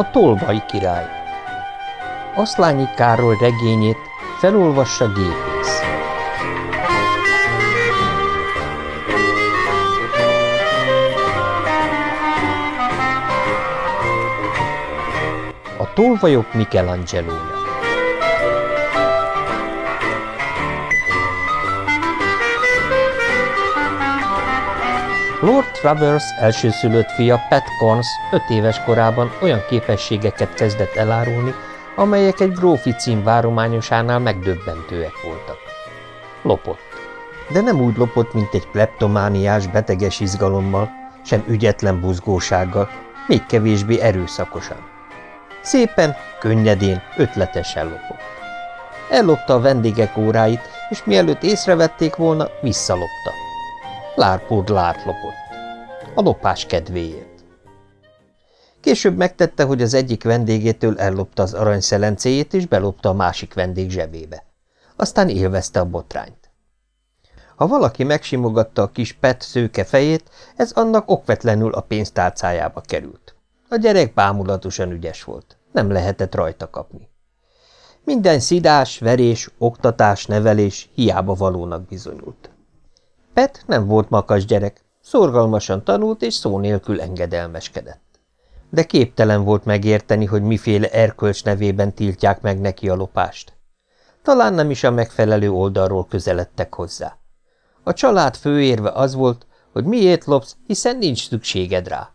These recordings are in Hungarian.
A tolvaj király Aszlányi Károly regényét felolvassa gépész. A tolvajok Michelangelo-ja Travers elsőszülött fia Pat Corns öt éves korában olyan képességeket kezdett elárulni, amelyek egy grófi cím várományosánál megdöbbentőek voltak. Lopott. De nem úgy lopott, mint egy kleptomániás beteges izgalommal, sem ügyetlen buzgósággal, még kevésbé erőszakosan. Szépen, könnyedén, ötletesen lopott. Ellopta a vendégek óráit, és mielőtt észrevették volna, visszalopta. Lárpód lárt lopott. A lopás kedvéért. Később megtette, hogy az egyik vendégétől ellopta az aranyszelencéjét, és belopta a másik vendég zsebébe. Aztán élvezte a botrányt. Ha valaki megsimogatta a kis Pet szőke fejét, ez annak okvetlenül a pénztárcájába került. A gyerek bámulatosan ügyes volt. Nem lehetett rajta kapni. Minden szidás, verés, oktatás, nevelés hiába valónak bizonyult. Pet nem volt makas gyerek, szorgalmasan tanult és szó nélkül engedelmeskedett. De képtelen volt megérteni, hogy miféle erkölcs nevében tiltják meg neki a lopást. Talán nem is a megfelelő oldalról közeledtek hozzá. A család főérve az volt, hogy miért lopsz, hiszen nincs szükséged rá.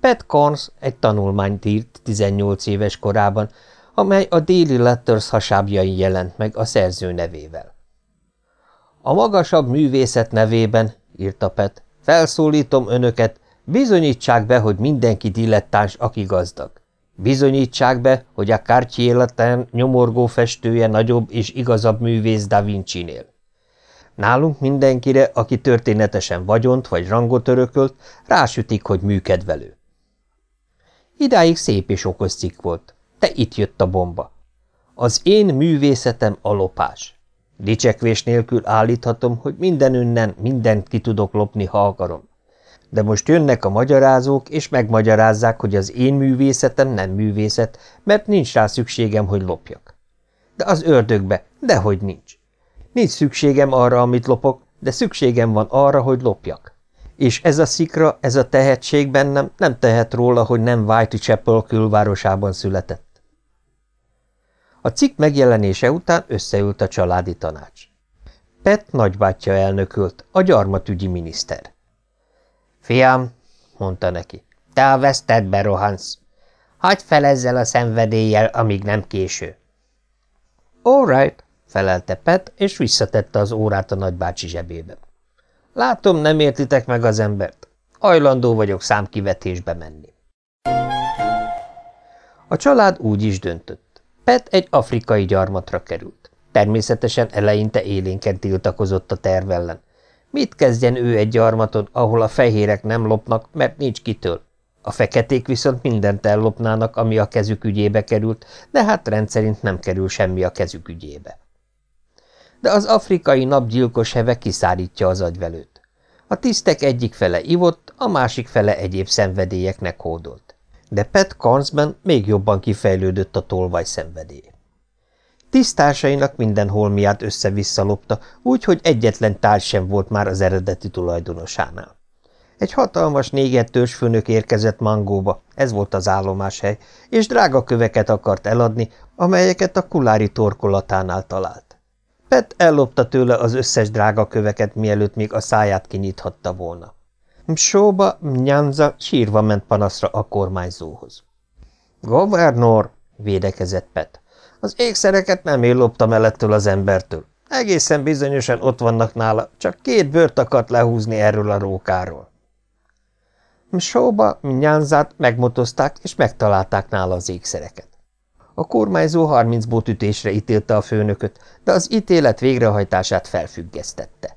Pat Corns egy tanulmányt írt 18 éves korában, amely a Daily Letters hasábjain jelent meg a szerző nevével. A magasabb művészet nevében, írta Pet, felszólítom önöket, bizonyítsák be, hogy mindenki dilettáns, aki gazdag. Bizonyítsák be, hogy a Cartier nyomorgó festője nagyobb és igazabb művész Da Vinci-nél. Nálunk mindenkire, aki történetesen vagyont vagy rangot örökölt, rásütik, hogy műkedvelő. Idáig szép és okos cikk volt, de itt jött a bomba. Az én művészetem a lopás. Dicsekvés nélkül állíthatom, hogy minden ünnen mindent ki tudok lopni, ha akarom. De most jönnek a magyarázók, és megmagyarázzák, hogy az én művészetem nem művészet, mert nincs rá szükségem, hogy lopjak. De az ördögbe, dehogy nincs. Nincs szükségem arra, amit lopok, de szükségem van arra, hogy lopjak. És ez a szikra, ez a tehetség bennem nem tehet róla, hogy nem Whitechapel külvárosában született. A cikk megjelenése után összeült a családi tanács. Pet nagybátyja elnökölt, a gyarmatügyi miniszter. – Fiam, mondta neki, te a vesztedbe rohansz. Hagyj fel ezzel a szenvedéllyel, amíg nem késő. – All right, felelte Pet, és visszatette az órát a nagybácsi zsebébe. – Látom, nem értitek meg az embert. Ajlandó vagyok számkivetésbe menni. A család úgy is döntött. Pet egy afrikai gyarmatra került. Természetesen eleinte élénken tiltakozott a terv ellen. Mit kezdjen ő egy gyarmaton, ahol a fehérek nem lopnak, mert nincs kitől? A feketék viszont mindent ellopnának, ami a kezük ügyébe került, de hát rendszerint nem kerül semmi a kezük ügyébe. De az afrikai napgyilkos heve kiszárítja az agyvelőt. A tisztek egyik fele ivott, a másik fele egyéb szenvedélyeknek hódolt de Pat Carnesben még jobban kifejlődött a tolvaj szenvedély. Tisztársainak minden holmiát össze-vissza lopta, úgyhogy egyetlen társ sem volt már az eredeti tulajdonosánál. Egy hatalmas négettős főnök érkezett Mangóba, ez volt az állomáshely, és drága köveket akart eladni, amelyeket a kulári torkolatánál talált. Pet ellopta tőle az összes drága köveket, mielőtt még a száját kinyithatta volna. Msóba Mnyanza sírva ment panaszra a kormányzóhoz. – Governor! – védekezett Pet. – Az ékszereket nem én loptam el ettől az embertől. Egészen bizonyosan ott vannak nála, csak két bőrt akart lehúzni erről a rókáról. Msóba Mnyanzát megmotozták, és megtalálták nála az ékszereket. A kormányzó harminc bótütésre ítélte a főnököt, de az ítélet végrehajtását felfüggesztette.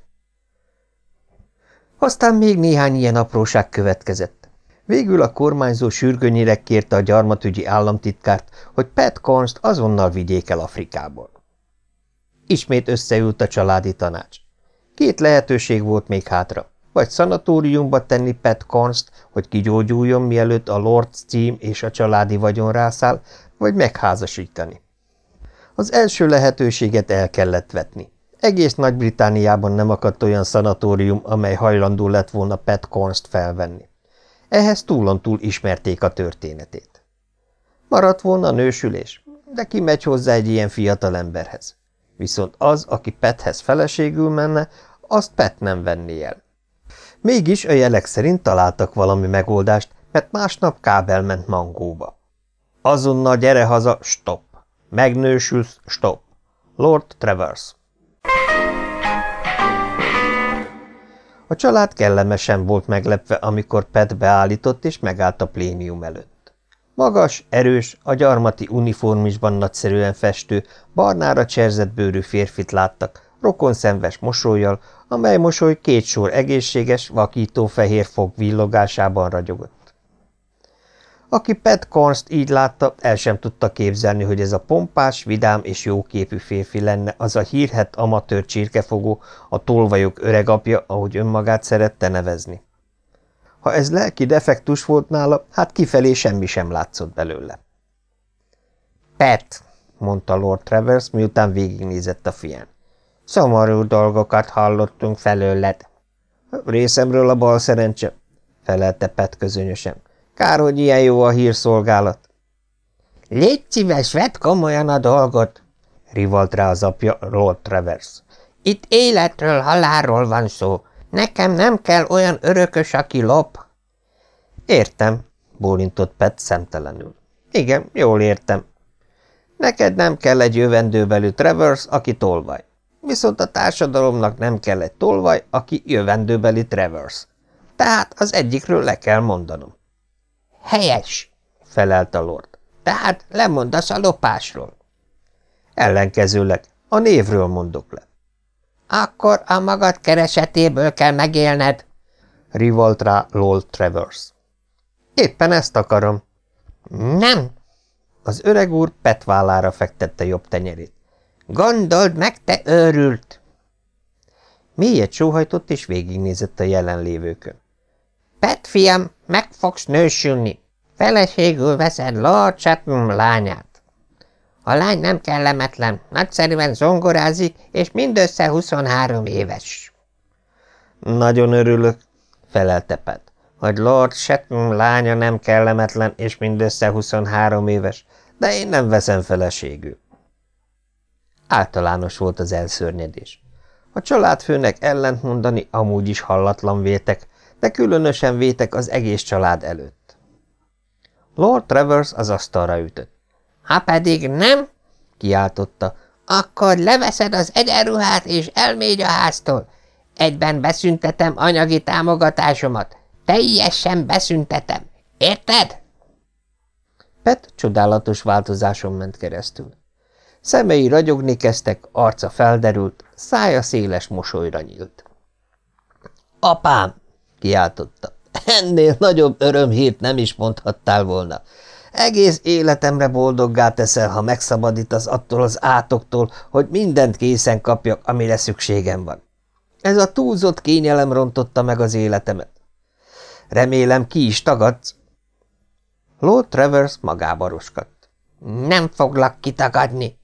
Aztán még néhány ilyen apróság következett. Végül a kormányzó sürgőnyire kérte a gyarmatügyi államtitkárt, hogy Pat Cornst azonnal vigyék el Afrikából. Ismét összeült a családi tanács. Két lehetőség volt még hátra. vagy szanatóriumba tenni Pat Const, hogy kigyógyuljon, mielőtt a Lord cím és a családi vagyon rászáll, vagy megházasítani. Az első lehetőséget el kellett vetni. Egész Nagy-Britániában nem akadt olyan szanatórium, amely hajlandó lett volna Pat Const felvenni. Ehhez túlontúl ismerték a történetét. Maradt volna a nősülés, de ki megy hozzá egy ilyen fiatal emberhez. Viszont az, aki Pethez feleségül menne, azt Pet nem venné el. Mégis a jelek szerint találtak valami megoldást, mert másnap kábel ment mangóba. Azonnal gyere haza, stop! Megnősülsz, stop! Lord Travers A család kellemesen volt meglepve, amikor Pet beállított és megállt a plénium előtt. Magas, erős, a gyarmati uniformisban nagyszerűen festő, barnára cserzett bőrű férfit láttak, rokonszenves mosolyjal, amely mosoly két sor egészséges, vakító fehér fog villogásában ragyogott. Aki Pat Cornst így látta, el sem tudta képzelni, hogy ez a pompás, vidám és jóképű férfi lenne az a hírhet amatőr csirkefogó, a tolvajok öregapja, ahogy önmagát szerette nevezni. Ha ez lelki defektus volt nála, hát kifelé semmi sem látszott belőle. – Pet! – mondta Lord Travers, miután végignézett a fián. – Szomorú dolgokat hallottunk felőled. – Részemről a bal szerencse – felelte Pet közönösen. Kár, hogy ilyen jó a hírszolgálat. Légy szíves, vedd komolyan a dolgot, rivalt rá az apja Lord Travers. Itt életről, halálról van szó. Nekem nem kell olyan örökös, aki lop. Értem, bólintott Pet szemtelenül. Igen, jól értem. Neked nem kell egy jövendőbelű Travers, aki tolvaj. Viszont a társadalomnak nem kell egy tolvaj, aki jövendőbeli Travers. Tehát az egyikről le kell mondanom. Helyes, felelt a lord. Tehát lemondasz a lopásról. Ellenkezőleg, a névről mondok le. Akkor a magad keresetéből kell megélned, rivolt rá Lord Travers. Éppen ezt akarom. Nem. Az öreg úr Pet vállára fektette jobb tenyerét. Gondold meg, te őrült! Mélyet sóhajtott és végignézett a jelenlévőkön. Pet, fiam, meg fogsz nősülni. Feleségül veszed Lord Chatham lányát. A lány nem kellemetlen, nagyszerűen zongorázik, és mindössze 23 éves. Nagyon örülök, felelte Pet, hogy Lord Chatham lánya nem kellemetlen, és mindössze 23 éves, de én nem veszem feleségül. Általános volt az elszörnyedés. A családfőnek ellentmondani amúgy is hallatlan véltek, de különösen vétek az egész család előtt. Lord Travers az asztalra ütött. – Ha pedig nem, kiáltotta, akkor leveszed az egyenruhát és elmégy a háztól. Egyben beszüntetem anyagi támogatásomat. Teljesen beszüntetem. Érted? Pet csodálatos változáson ment keresztül. Szemei ragyogni kezdtek, arca felderült, szája széles mosolyra nyílt. – Apám! Kiáltotta. Ennél nagyobb örömhírt nem is mondhattál volna. Egész életemre boldoggá teszel, ha megszabadítasz attól az átoktól, hogy mindent készen kapjak, amire szükségem van. Ez a túlzott kényelem rontotta meg az életemet. Remélem, ki is tagadsz. Lord Travers magába roskadt. Nem foglak kitagadni,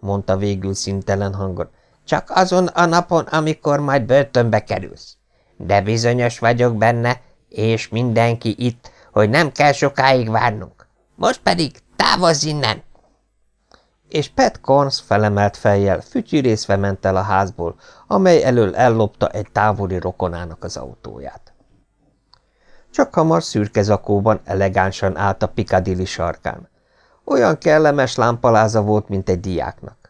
mondta végül szintelen hangon. Csak azon a napon, amikor majd börtönbe kerülsz de bizonyos vagyok benne, és mindenki itt, hogy nem kell sokáig várnunk. Most pedig távozz innen! És Pat Corns felemelt fejjel fütyűrészve ment el a házból, amely elől ellopta egy távoli rokonának az autóját. Csak hamar szürke zakóban elegánsan állt a Piccadilly sarkán. Olyan kellemes lámpaláza volt, mint egy diáknak.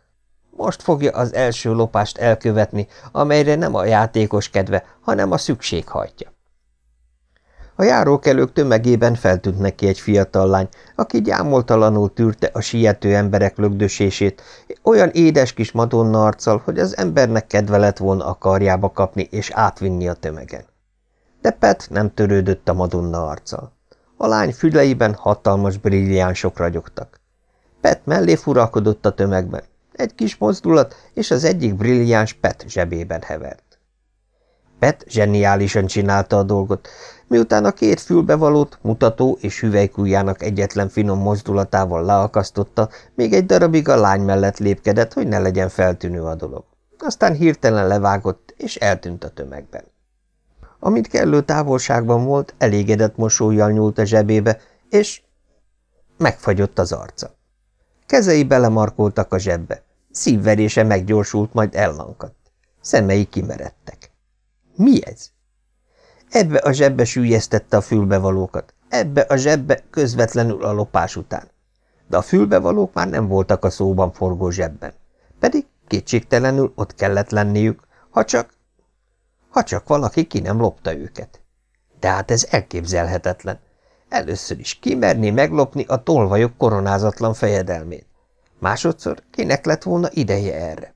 Most fogja az első lopást elkövetni, amelyre nem a játékos kedve, hanem a szükség hajtja. A járókelők tömegében feltűnt neki egy fiatal lány, aki gyámoltalanul tűrte a siető emberek lögdösését, olyan édes kis madonna arccal, hogy az embernek kedve lett volna a karjába kapni és átvinni a tömegen. De Pet nem törődött a madonna arccal. A lány füleiben hatalmas brilliánsok ragyogtak. Pet mellé furakodott a tömegben, egy kis mozdulat, és az egyik brilliáns pet zsebében hevert. Pet zseniálisan csinálta a dolgot, miután a két fülbevalót mutató és hüvelykújjának egyetlen finom mozdulatával leakasztotta, még egy darabig a lány mellett lépkedett, hogy ne legyen feltűnő a dolog. Aztán hirtelen levágott, és eltűnt a tömegben. Amint kellő távolságban volt, elégedett mosolyjal nyúlt a zsebébe, és megfagyott az arca. Kezei belemarkoltak a zsebbe, szívverése meggyorsult, majd ellankadt. Szemei kimeredtek. Mi ez? Ebbe a zsebbe sűjesztette a fülbevalókat, ebbe a zsebbe közvetlenül a lopás után. De a fülbevalók már nem voltak a szóban forgó zsebben, pedig kétségtelenül ott kellett lenniük, ha csak... ha csak valaki ki nem lopta őket. De hát ez elképzelhetetlen. Először is kimerni meglopni a tolvajok koronázatlan fejedelmét. Másodszor kinek lett volna ideje erre?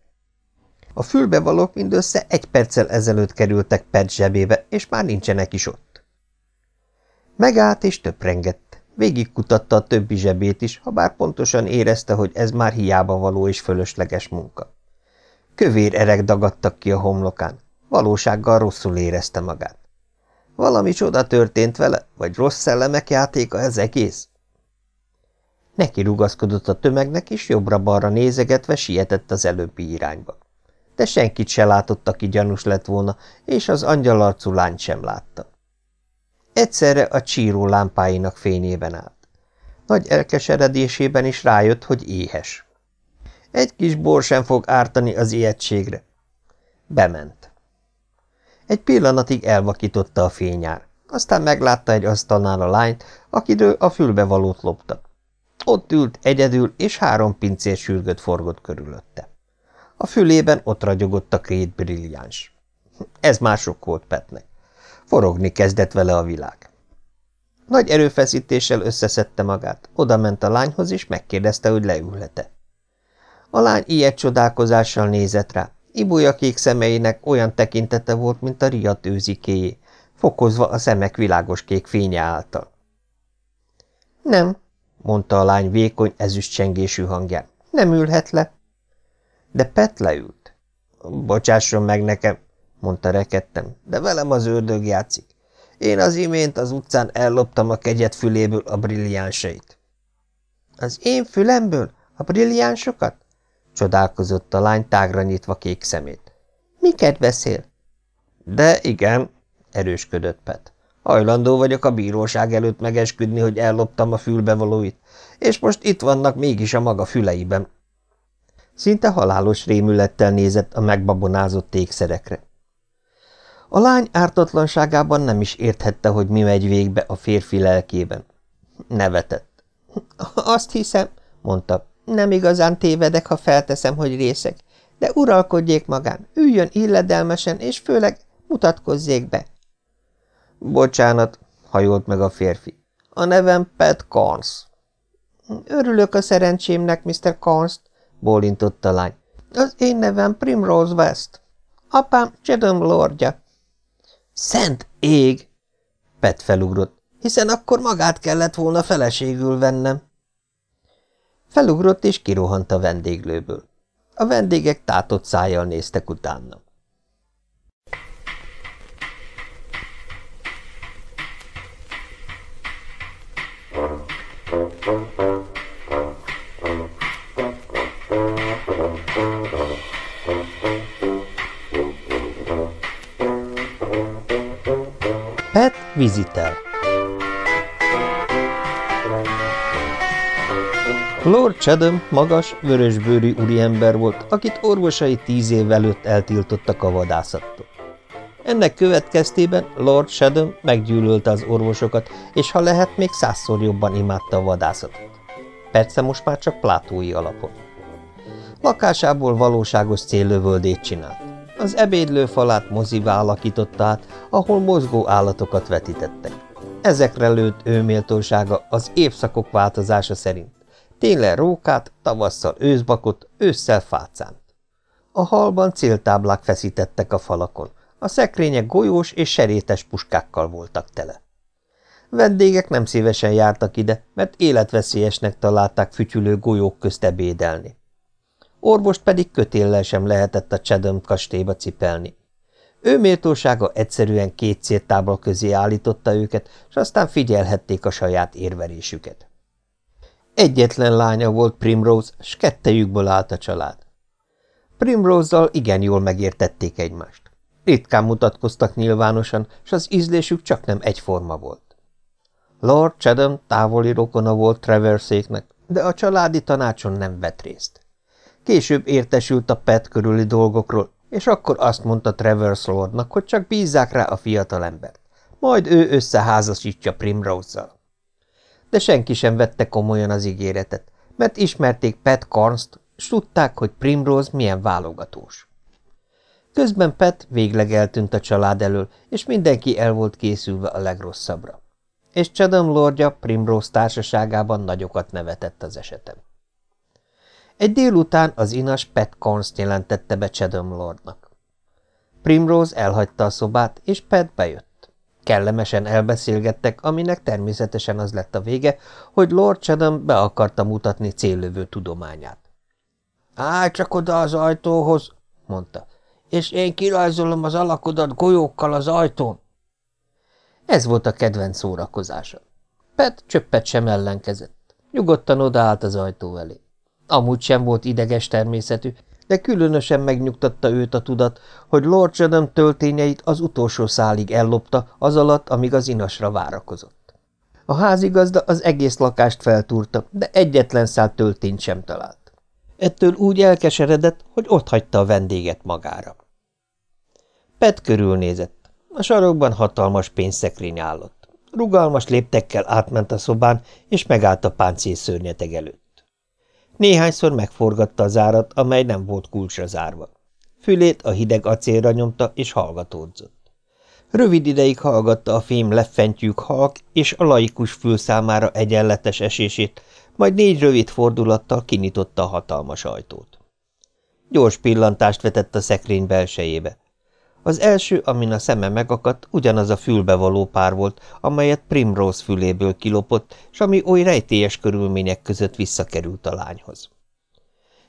A fülbevalók mindössze egy perccel ezelőtt kerültek Pet zsebébe, és már nincsenek is ott. Megállt és töprengett. Végigkutatta a többi zsebét is, ha bár pontosan érezte, hogy ez már hiába való és fölösleges munka. Kövér erek dagadtak ki a homlokán. Valósággal rosszul érezte magát. Valami csoda történt vele, vagy rossz szellemek játéka ez egész? Neki rugaszkodott a tömegnek, és jobbra-balra nézegetve sietett az előbbi irányba de senkit se látott, aki gyanús lett volna, és az angyalarcú lányt sem látta. Egyszerre a csíró lámpáinak fényében állt. Nagy elkeseredésében is rájött, hogy éhes. Egy kis bor sem fog ártani az ijegységre. Bement. Egy pillanatig elvakította a fényár, aztán meglátta egy asztalnál a lányt, akiről a fülbevalót lopta. Ott ült egyedül, és három pincér sürgött forgott körülötte. A fülében ott ragyogott a krét brilliáns. Ez már sok volt Petnek. Forogni kezdett vele a világ. Nagy erőfeszítéssel összeszedte magát, oda ment a lányhoz, és megkérdezte, hogy leülhet-e. A lány ilyet csodálkozással nézett rá. Ibúja kék szemeinek olyan tekintete volt, mint a riadt őzikéjé, fokozva a szemek világos kék fénye által. Nem, mondta a lány vékony, ezüstcsengésű hangján. Nem ülhet le. De Pet leült. Bocsásson meg nekem, mondta rekedtem, de velem az ördög játszik. Én az imént az utcán elloptam a kegyet füléből a brilliánsait. Az én fülemből? A brilliánsokat? Csodálkozott a lány tágra nyitva kék szemét. Miket beszél? De igen, erősködött Pet. Hajlandó vagyok a bíróság előtt megesküdni, hogy elloptam a fülbevalóit, és most itt vannak mégis a maga füleiben. Szinte halálos rémülettel nézett a megbabonázott ékszerekre. A lány ártatlanságában nem is érthette, hogy mi megy végbe a férfi lelkében. Nevetett. Azt hiszem, mondta, nem igazán tévedek, ha felteszem, hogy részek, de uralkodjék magán, üljön illedelmesen, és főleg mutatkozzék be. Bocsánat, hajolt meg a férfi. A nevem Pat Carnes. Örülök a szerencsémnek, Mr. Carnes, bólintott a lány. Az én nevem Primrose West. Apám Chedom lordja. Szent ég! Pet felugrott, hiszen akkor magát kellett volna feleségül vennem. Felugrott és kirohant a vendéglőből. A vendégek tátott szájjal néztek utána. Pet vizitel Lord Chatham magas, vörösbőrű úriember volt, akit orvosai tíz év előtt eltiltottak a vadászattól. Ennek következtében Lord Chatham meggyűlölte az orvosokat, és ha lehet, még százszor jobban imádta a vadászatot. Persze most már csak plátói alapon. Lakásából valóságos céllövöldét csinált. Az ebédlő falát mozivá alakította át, ahol mozgó állatokat vetítettek. Ezekre lőtt ő méltósága az évszakok változása szerint. Télen rókát, tavasszal őszbakot, ősszel fácánt. A halban céltáblák feszítettek a falakon, a szekrények golyós és serétes puskákkal voltak tele. Vendégek nem szívesen jártak ide, mert életveszélyesnek találták fütyülő golyók közt ebédelni. Orvost pedig kötéllel sem lehetett a Csedöm kastélyba cipelni. Ő méltósága egyszerűen két céltábla közé állította őket, és aztán figyelhették a saját érverésüket. Egyetlen lánya volt Primrose, s kettejükből állt a család. Primrose-zal igen jól megértették egymást. Ritkán mutatkoztak nyilvánosan, s az ízlésük csak nem egyforma volt. Lord Chatham távoli rokona volt Traverséknek, de a családi tanácson nem vett részt. Később értesült a Pet körüli dolgokról, és akkor azt mondta Travers Lordnak, hogy csak bízzák rá a fiatalembert, majd ő összeházasítja Primrose-zal. De senki sem vette komolyan az ígéretet, mert ismerték Pet Carnes-t, s tudták, hogy Primrose milyen válogatós. Közben Pet végleg eltűnt a család elől, és mindenki el volt készülve a legrosszabbra. És Chatham lordja Primrose társaságában nagyokat nevetett az esetem. Egy délután az inas Pet Corns jelentette be Chatham lordnak. Primrose elhagyta a szobát, és Pet bejött. Kellemesen elbeszélgettek, aminek természetesen az lett a vége, hogy Lord Chatham be akarta mutatni céllövő tudományát. – Állj csak oda az ajtóhoz! – mondta és én kirajzolom az alakodat golyókkal az ajtón. Ez volt a kedvenc szórakozása. Pet csöppet sem ellenkezett. Nyugodtan odaállt az ajtó elé. Amúgy sem volt ideges természetű, de különösen megnyugtatta őt a tudat, hogy Lord Chatham töltényeit az utolsó szálig ellopta, az alatt, amíg az inasra várakozott. A házigazda az egész lakást feltúrta, de egyetlen szál töltényt sem talált. Ettől úgy elkeseredett, hogy ott hagyta a vendéget magára. Pet körülnézett. A sarokban hatalmas pénzszekrény állott. Rugalmas léptekkel átment a szobán, és megállt a páncél szörnyeteg előtt. Néhányszor megforgatta az árat, amely nem volt kulcsra zárva. Fülét a hideg acélra nyomta, és hallgatódzott. Rövid ideig hallgatta a fém leffentyűk halk és a laikus fül számára egyenletes esését, majd négy rövid fordulattal kinyitotta a hatalmas ajtót. Gyors pillantást vetett a szekrény belsejébe. Az első, amin a szeme megakadt, ugyanaz a fülbevaló pár volt, amelyet Primrose füléből kilopott, és ami oly rejtélyes körülmények között visszakerült a lányhoz.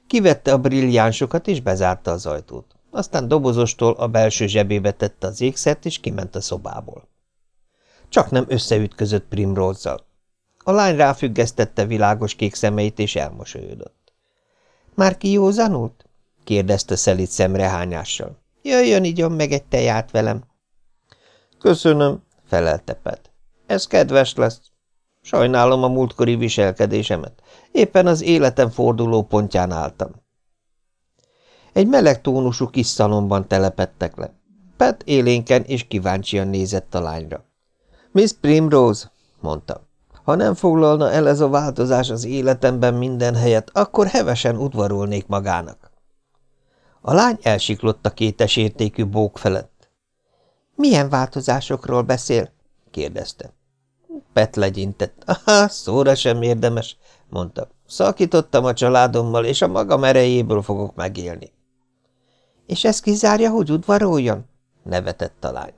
Kivette a brilliánsokat, és bezárta az ajtót. Aztán dobozostól a belső zsebébe tette az ékszert, és kiment a szobából. Csak nem összeütközött Primrose-zal. A lány ráfüggesztette világos kék szemeit, és elmosolyodott. – Már kijózanult? – kérdezte szelit szemrehányással. – Jöjjön, igyon meg egy teját velem. – Köszönöm – felelte Pet. – Ez kedves lesz. Sajnálom a múltkori viselkedésemet. Éppen az életem forduló pontján álltam. Egy meleg tónusú kis szalomban telepettek le. Pet élénken és kíváncsian nézett a lányra. – Miss Primrose – mondta. Ha nem foglalna el ez a változás az életemben minden helyet, akkor hevesen udvarolnék magának. A lány elsiklott a kétes értékű bók felett. – Milyen változásokról beszél? – kérdezte. Pet legyintett. – Aha, szóra sem érdemes – mondta. – Szakítottam a családommal, és a magam erejéből fogok megélni. – És ez kizárja, hogy udvaroljon? – nevetett a lány.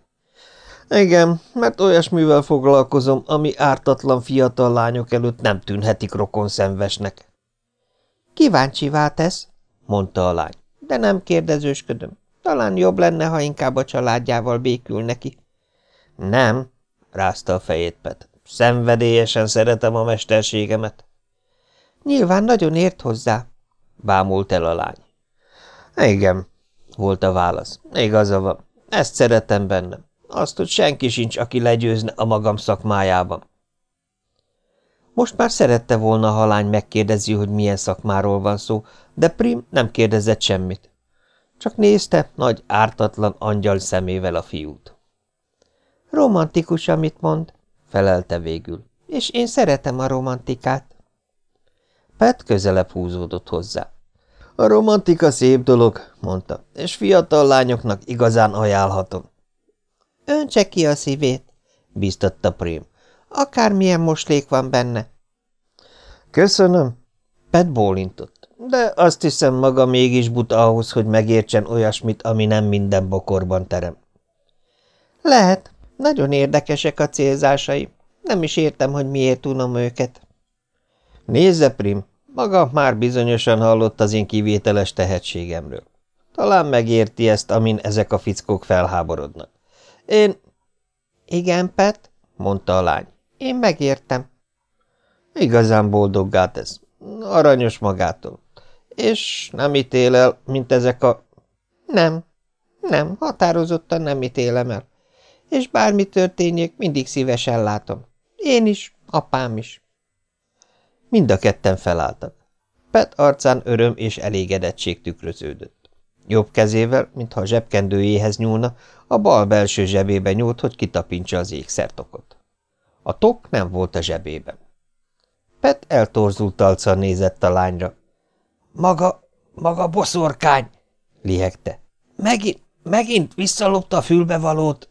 Igen, mert olyasmivel foglalkozom, ami ártatlan fiatal lányok előtt nem tűnhetik rokonszenvesnek. Kíváncsivá tesz, mondta a lány, de nem kérdezősködöm. Talán jobb lenne, ha inkább a családjával békül neki. Nem, rázta a fejét Pet. Szenvedélyesen szeretem a mesterségemet. Nyilván nagyon ért hozzá, bámult el a lány. Igen, volt a válasz. Igaza van. Ezt szeretem bennem. Azt, hogy senki sincs, aki legyőzne a magam szakmájában. Most már szerette volna, ha a lány megkérdezi, hogy milyen szakmáról van szó, de Prim nem kérdezett semmit. Csak nézte nagy, ártatlan angyal szemével a fiút. Romantikus, amit mond, felelte végül, és én szeretem a romantikát. Pet közelebb húzódott hozzá. A romantika szép dolog, mondta, és fiatal lányoknak igazán ajánlhatom. Öntse ki a szívét, bíztatta Prim. Akármilyen moslék van benne. Köszönöm. Pet bólintott. De azt hiszem maga mégis buta ahhoz, hogy megértsen olyasmit, ami nem minden bokorban terem. Lehet. Nagyon érdekesek a célzásai. Nem is értem, hogy miért unom őket. Nézze, Prim, maga már bizonyosan hallott az én kivételes tehetségemről. Talán megérti ezt, amin ezek a fickók felháborodnak. Én... Igen, Pet, mondta a lány. Én megértem. Igazán boldoggá tesz. Aranyos magától. És nem ítél el, mint ezek a... Nem, nem, határozottan nem ítélem el. És bármi történjék, mindig szívesen látom. Én is, apám is. Mind a ketten felálltak. Pet arcán öröm és elégedettség tükröződött. Jobb kezével, mintha a zsebkendőjéhez nyúlna, a bal belső zsebébe nyúlt, hogy kitapintsa az ékszertokot. A tok nem volt a zsebében. Pet eltorzult alccal nézett a lányra. – Maga, maga boszorkány! – lihegte. – Megint, megint visszalopta a fülbevalót!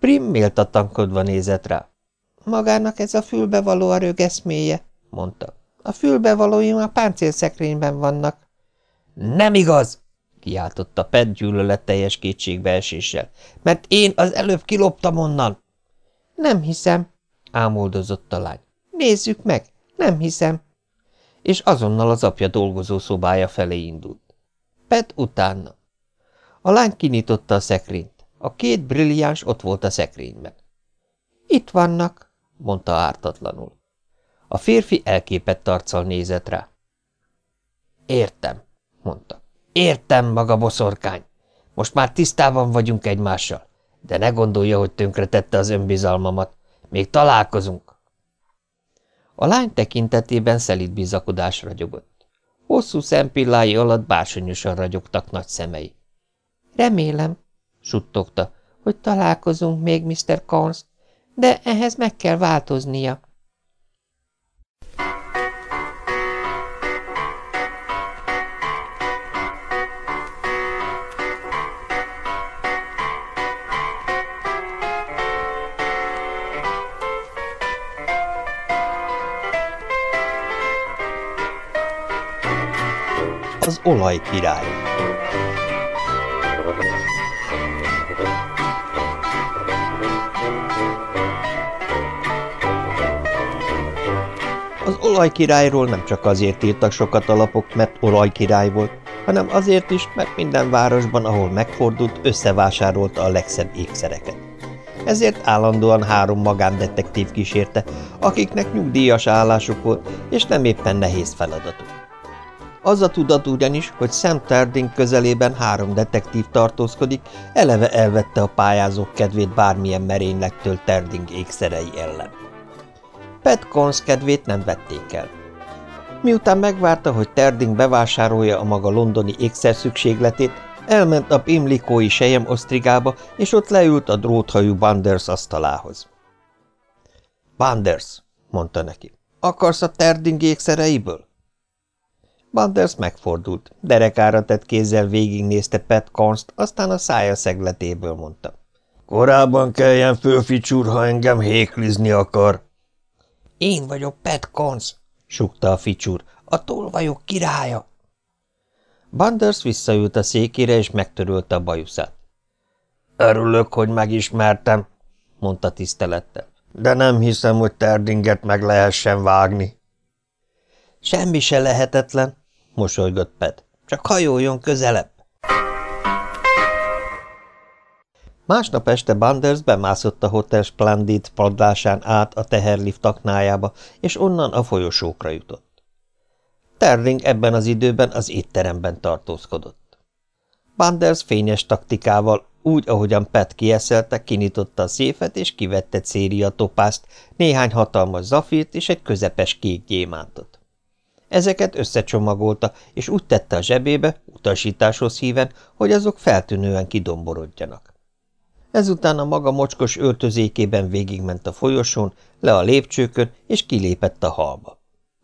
Prim méltatankodva nézett rá. – Magának ez a fülbevaló a rögeszméje – mondta. – A fülbevalóim a páncélszekrényben vannak. – Nem igaz! – kiáltotta Pet gyűlöletteljes kétségbeeséssel. – Mert én az előbb kiloptam onnan! – Nem hiszem – ámoldozott a lány. Nézzük meg, nem hiszem. És azonnal az apja dolgozó szobája felé indult. Pet utána. A lány kinyitotta a szekrényt. A két brilliáns ott volt a szekrényben. Itt vannak, mondta ártatlanul. A férfi elképett arccal nézett rá. Értem, mondta. Értem, maga boszorkány. Most már tisztában vagyunk egymással, de ne gondolja, hogy tönkretette az önbizalmamat. Még találkozunk. A lány tekintetében szelít bizakodás ragyogott. Hosszú szempillái alatt bársonyosan ragyogtak nagy szemei. – Remélem, suttogta, hogy találkozunk még, Mr. Corns, de ehhez meg kell változnia. Az olaj király. Az olajkirályról nem csak azért írtak sokat alapok, mert olajkirály volt, hanem azért is, mert minden városban, ahol megfordult, összevásárolta a legszebb ékszereket. Ezért állandóan három magándetektív kísérte, akiknek nyugdíjas állásuk volt, és nem éppen nehéz feladatuk. Az a tudat ugyanis, hogy Sam Tarding közelében három detektív tartózkodik, eleve elvette a pályázók kedvét bármilyen merénylektől Tarding ékszerei ellen. Pat Cons kedvét nem vették el. Miután megvárta, hogy Terding bevásárolja a maga londoni ékszer szükségletét, elment a Pimlikói sejem osztrigába, és ott leült a dróthajú Banders asztalához. – Banders, mondta neki, – akarsz a Terding ékszereiből? Banders megfordult, derekára tett kézzel végignézte Pat Const, aztán a szája szegletéből mondta. Korábban kelljen fölficsúr, ha engem héklizni akar. Én vagyok Pat Cons, sukta a ficsúr, a tolvajok királya. Banders visszaült a székére, és megtörölte a bajuszát. Örülök, hogy megismertem, mondta tisztelettel, de nem hiszem, hogy Terdinget meg lehessen vágni. Semmi se lehetetlen, mosolygott Pet. Csak hajoljon közelebb. Másnap este Banders bemászott a Hotel Splendid padlásán át a teherlift aknájába, és onnan a folyosókra jutott. Terling ebben az időben az étteremben tartózkodott. Banders fényes taktikával, úgy, ahogyan Pet kieszelte, kinyitotta a széfet, és kivette széria topászt, néhány hatalmas zafírt és egy közepes kék gyémántot. Ezeket összecsomagolta, és úgy tette a zsebébe, utasításhoz híven, hogy azok feltűnően kidomborodjanak. Ezután a maga mocskos öltözékében végigment a folyosón, le a lépcsőkön, és kilépett a halba.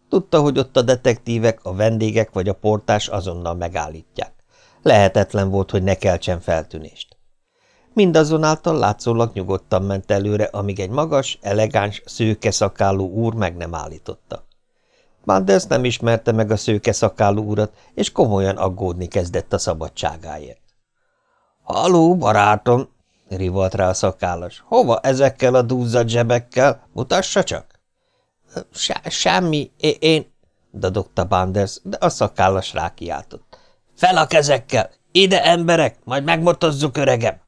Tudta, hogy ott a detektívek, a vendégek vagy a portás azonnal megállítják. Lehetetlen volt, hogy ne keltsen feltűnést. Mindazonáltal látszólag nyugodtan ment előre, amíg egy magas, elegáns, szőke szakálú úr meg nem állította. Manders nem ismerte meg a szőke szakálú urat, és komolyan aggódni kezdett a szabadságáért. – Haló, barátom! – rivalt rá a szakállas. – Hova ezekkel a dúzzad zsebekkel? Mutassa csak! – Semmi, én – dadogta Banders, de a szakállas rákiáltott. – Fel a kezekkel! Ide, emberek, majd megmotozzuk, öregem!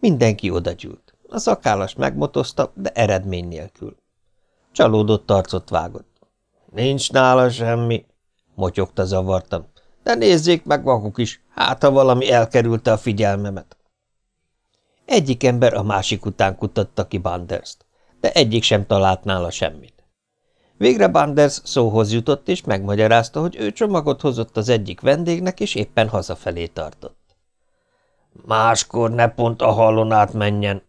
Mindenki odagyűlt. A szakállas megmotozta, de eredmény nélkül. Csalódott arcot vágott. Nincs nála semmi, motyogta zavartam. De nézzék meg maguk is, hát ha valami elkerülte a figyelmemet. Egyik ember a másik után kutatta ki Banderst, de egyik sem talált nála semmit. Végre Banders szóhoz jutott, és megmagyarázta, hogy ő csomagot hozott az egyik vendégnek, és éppen hazafelé tartott. Máskor ne pont a hallon át menjen,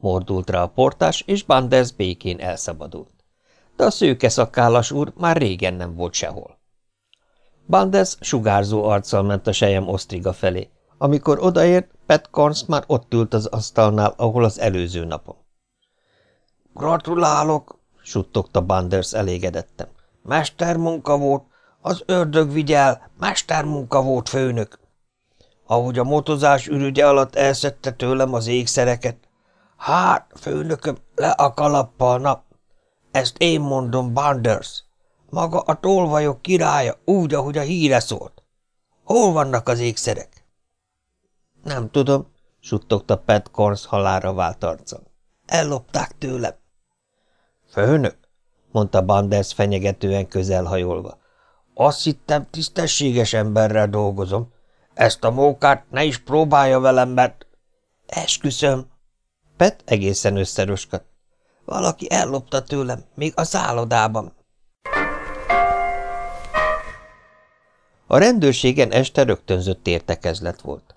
mordult rá a portás, és Banders békén elszabadult. De a szőke szakállas úr már régen nem volt sehol. Banders sugárzó arccal ment a sejem osztriga felé. Amikor odaért, Pat Corns már ott ült az asztalnál, ahol az előző napon. – Gratulálok! – suttogta Banders elégedettem. – Mestermunka volt, az ördög vigyel, mestermunka volt főnök. Ahogy a motozás ürügye alatt elszedte tőlem az ékszereket. Hát, főnököm, le a kalappal, nap. Ezt én mondom, Banders. Maga a tolvajok királya, úgy, ahogy a híre szólt. Hol vannak az ékszerek? Nem tudom, suttogta Pat Corns halára vált arccal. Ellopták tőlem. Főnök, mondta Banders fenyegetően közelhajolva. Azt hittem, tisztességes emberrel dolgozom. Ezt a mókát ne is próbálja velem, mert... Esküszöm. Pet egészen összeröskadt. Valaki ellopta tőlem, még a szállodában. A rendőrségen este rögtönzött értekezlet volt.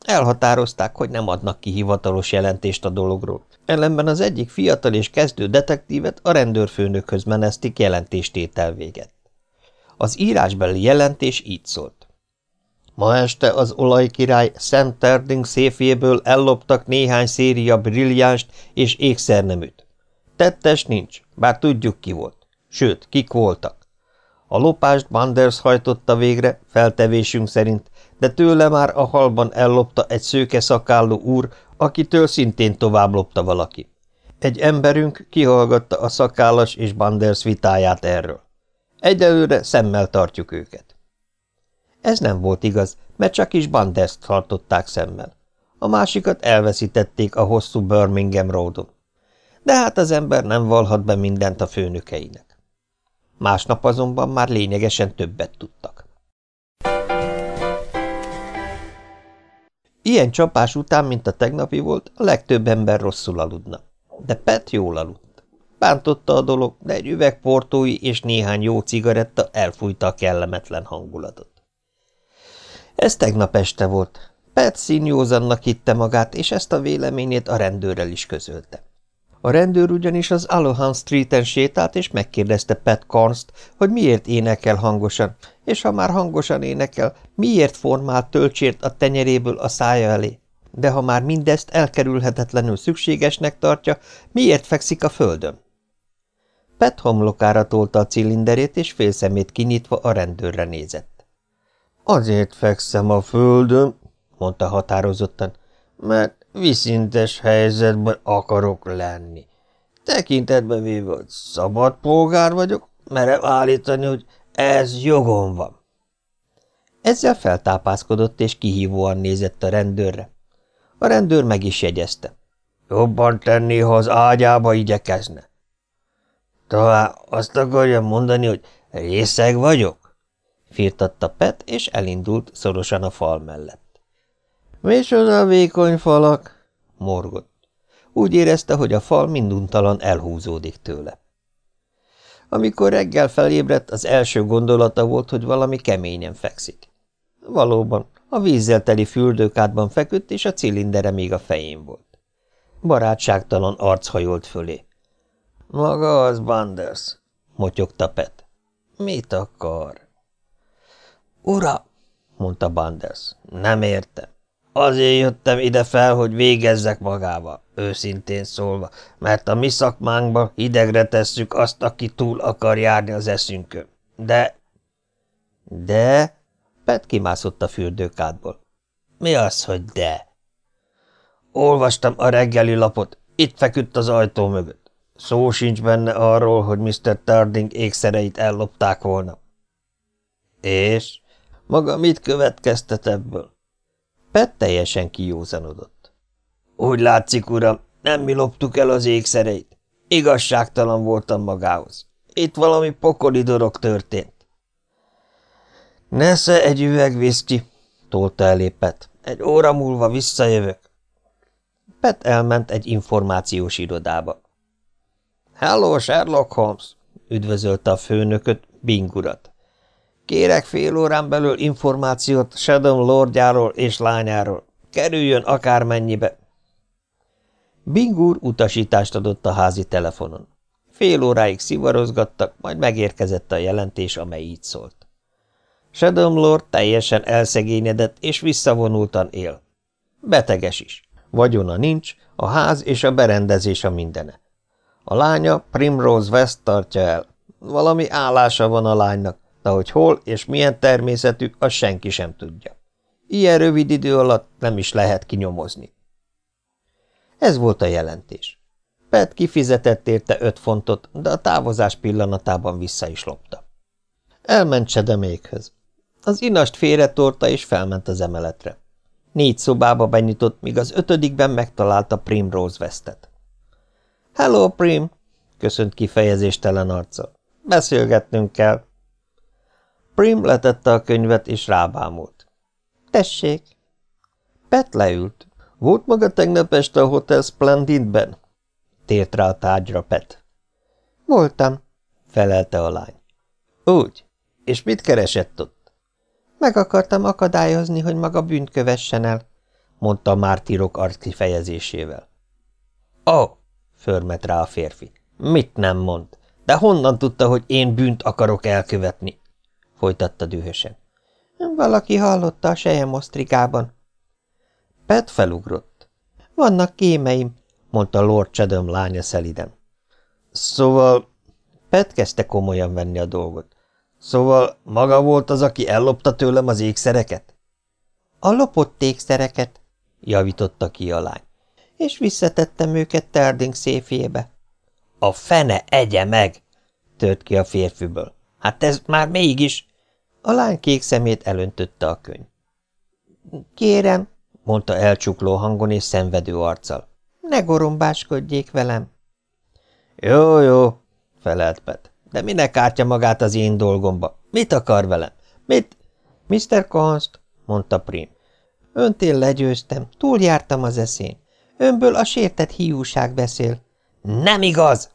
Elhatározták, hogy nem adnak ki hivatalos jelentést a dologról. Ellenben az egyik fiatal és kezdő detektívet a rendőrfőnökhöz menesztik jelentéstétel véget. Az írásbeli jelentés így szólt. Ma este az olajkirály Sam Terding széfjéből elloptak néhány széria brilliánst és ékszerneműt. Tettes nincs, bár tudjuk ki volt. Sőt, kik voltak. A lopást Manders hajtotta végre, feltevésünk szerint, de tőle már a halban ellopta egy szőke szakálló úr, akitől szintén tovább lopta valaki. Egy emberünk kihallgatta a szakállas és Banders vitáját erről. Egyelőre szemmel tartjuk őket. Ez nem volt igaz, mert csak is Banders tartották szemmel. A másikat elveszítették a hosszú Birmingham Roadon. De hát az ember nem valhat be mindent a főnökeinek. Másnap azonban már lényegesen többet tudtak. Ilyen csapás után, mint a tegnapi volt, a legtöbb ember rosszul aludna. De Pet jól aludt. Bántotta a dolog, de egy üveg portói és néhány jó cigaretta elfújta a kellemetlen hangulatot. Ez tegnap este volt. Pet színjózannak hitte magát, és ezt a véleményét a rendőrrel is közölte. A rendőr ugyanis az Alohan Street-en sétált, és megkérdezte Pat Carnst, hogy miért énekel hangosan, és ha már hangosan énekel, miért formált töltsért a tenyeréből a szája elé. De ha már mindezt elkerülhetetlenül szükségesnek tartja, miért fekszik a földön? Pet homlokára tolta a cilinderét, és félszemét kinyitva a rendőrre nézett. – Azért fekszem a földön, mondta határozottan, mert viszintes helyzetben akarok lenni. Tekintetben véve, hogy szabad polgár vagyok, merem állítani, hogy ez jogom van. Ezzel feltápászkodott és kihívóan nézett a rendőrre. A rendőr meg is jegyezte. Jobban tenné, ha az ágyába igyekezne. Talán azt akarja mondani, hogy részeg vagyok? Firtatta Pet, és elindult szorosan a fal mellett. Micsoda vékony falak, morgott. Úgy érezte, hogy a fal minduntalan elhúzódik tőle. Amikor reggel felébredt, az első gondolata volt, hogy valami keményen fekszik. Valóban, a vízzel teli fürdőkádban feküdt, és a cilindere még a fején volt. Barátságtalan arc hajolt fölé. – Maga az Banders, motyogta Pet. – Mit akar? – Ura, mondta Banders, nem értem. Azért jöttem ide fel, hogy végezzek magával, őszintén szólva, mert a mi szakmánkban hidegre tesszük azt, aki túl akar járni az eszünkön. De... De... Pet kimászott a fürdőkádból. Mi az, hogy de? Olvastam a reggeli lapot, itt feküdt az ajtó mögött. Szó sincs benne arról, hogy Mr. Tarding ékszereit ellopták volna. És? Maga mit következtet ebből? Pet teljesen kijózanodott. Úgy látszik, uram, nem mi loptuk el az ékszereit. Igazságtalan voltam magához. Itt valami pokoli dolog történt. Nesze egy üveg viszki, tolta elé Pet. Egy óra múlva visszajövök. Pet elment egy információs irodába. Hello, Sherlock Holmes! üdvözölte a főnököt, Bingurat. Kérek fél órán belül információt Shadow lordjáról és lányáról. Kerüljön akármennyibe. Bingur utasítást adott a házi telefonon. Fél óráig szivarozgattak, majd megérkezett a jelentés, amely így szólt. Shadow Lord teljesen elszegényedett és visszavonultan él. Beteges is. Vagyona nincs, a ház és a berendezés a mindene. A lánya Primrose West tartja el. Valami állása van a lánynak, de hogy hol és milyen természetű, azt senki sem tudja. Ilyen rövid idő alatt nem is lehet kinyomozni. Ez volt a jelentés. Pet kifizetett érte öt fontot, de a távozás pillanatában vissza is lopta. Elment Sedemékhez. Az inast félretorta és felment az emeletre. Négy szobába benyitott, míg az ötödikben megtalálta Primrose Westet. – Hello, Prim! – köszönt kifejezéstelen arca. – Beszélgetnünk kell. Prim letette a könyvet és rábámult. – Tessék! Pet leült. – Volt maga tegnap este a Hotel Splendidben? – tért rá a tárgyra Pet. – Voltam – felelte a lány. – Úgy. És mit keresett ott? Meg akartam akadályozni, hogy maga bűnt kövessen el, mondta a mártírok arckifejezésével. Ó, oh, förmet rá a férfi. Mit nem mond? De honnan tudta, hogy én bűnt akarok elkövetni? Folytatta dühösen. Valaki hallotta a sejemosztrikában. Pet felugrott. Vannak kémeim, mondta Lord Chatham lánya szeliden. Szóval... Pet kezdte komolyan venni a dolgot. Szóval maga volt az, aki ellopta tőlem az ékszereket? A lopott ékszereket, javította ki a lány, és visszatettem őket Terding széfjébe. A fene egye meg, tört ki a férfiből. Hát ez már mégis... A lány kék szemét elöntötte a könyv. Kérem, mondta elcsukló hangon és szenvedő arccal. Ne gorombáskodjék velem. Jó, jó, felelt Pet. De minek ártja magát az én dolgomba? Mit akar velem? Mit? Mr. Const, mondta Prim. Önt én legyőztem, túljártam az eszén. Önből a sértett hiúság beszél. Nem igaz!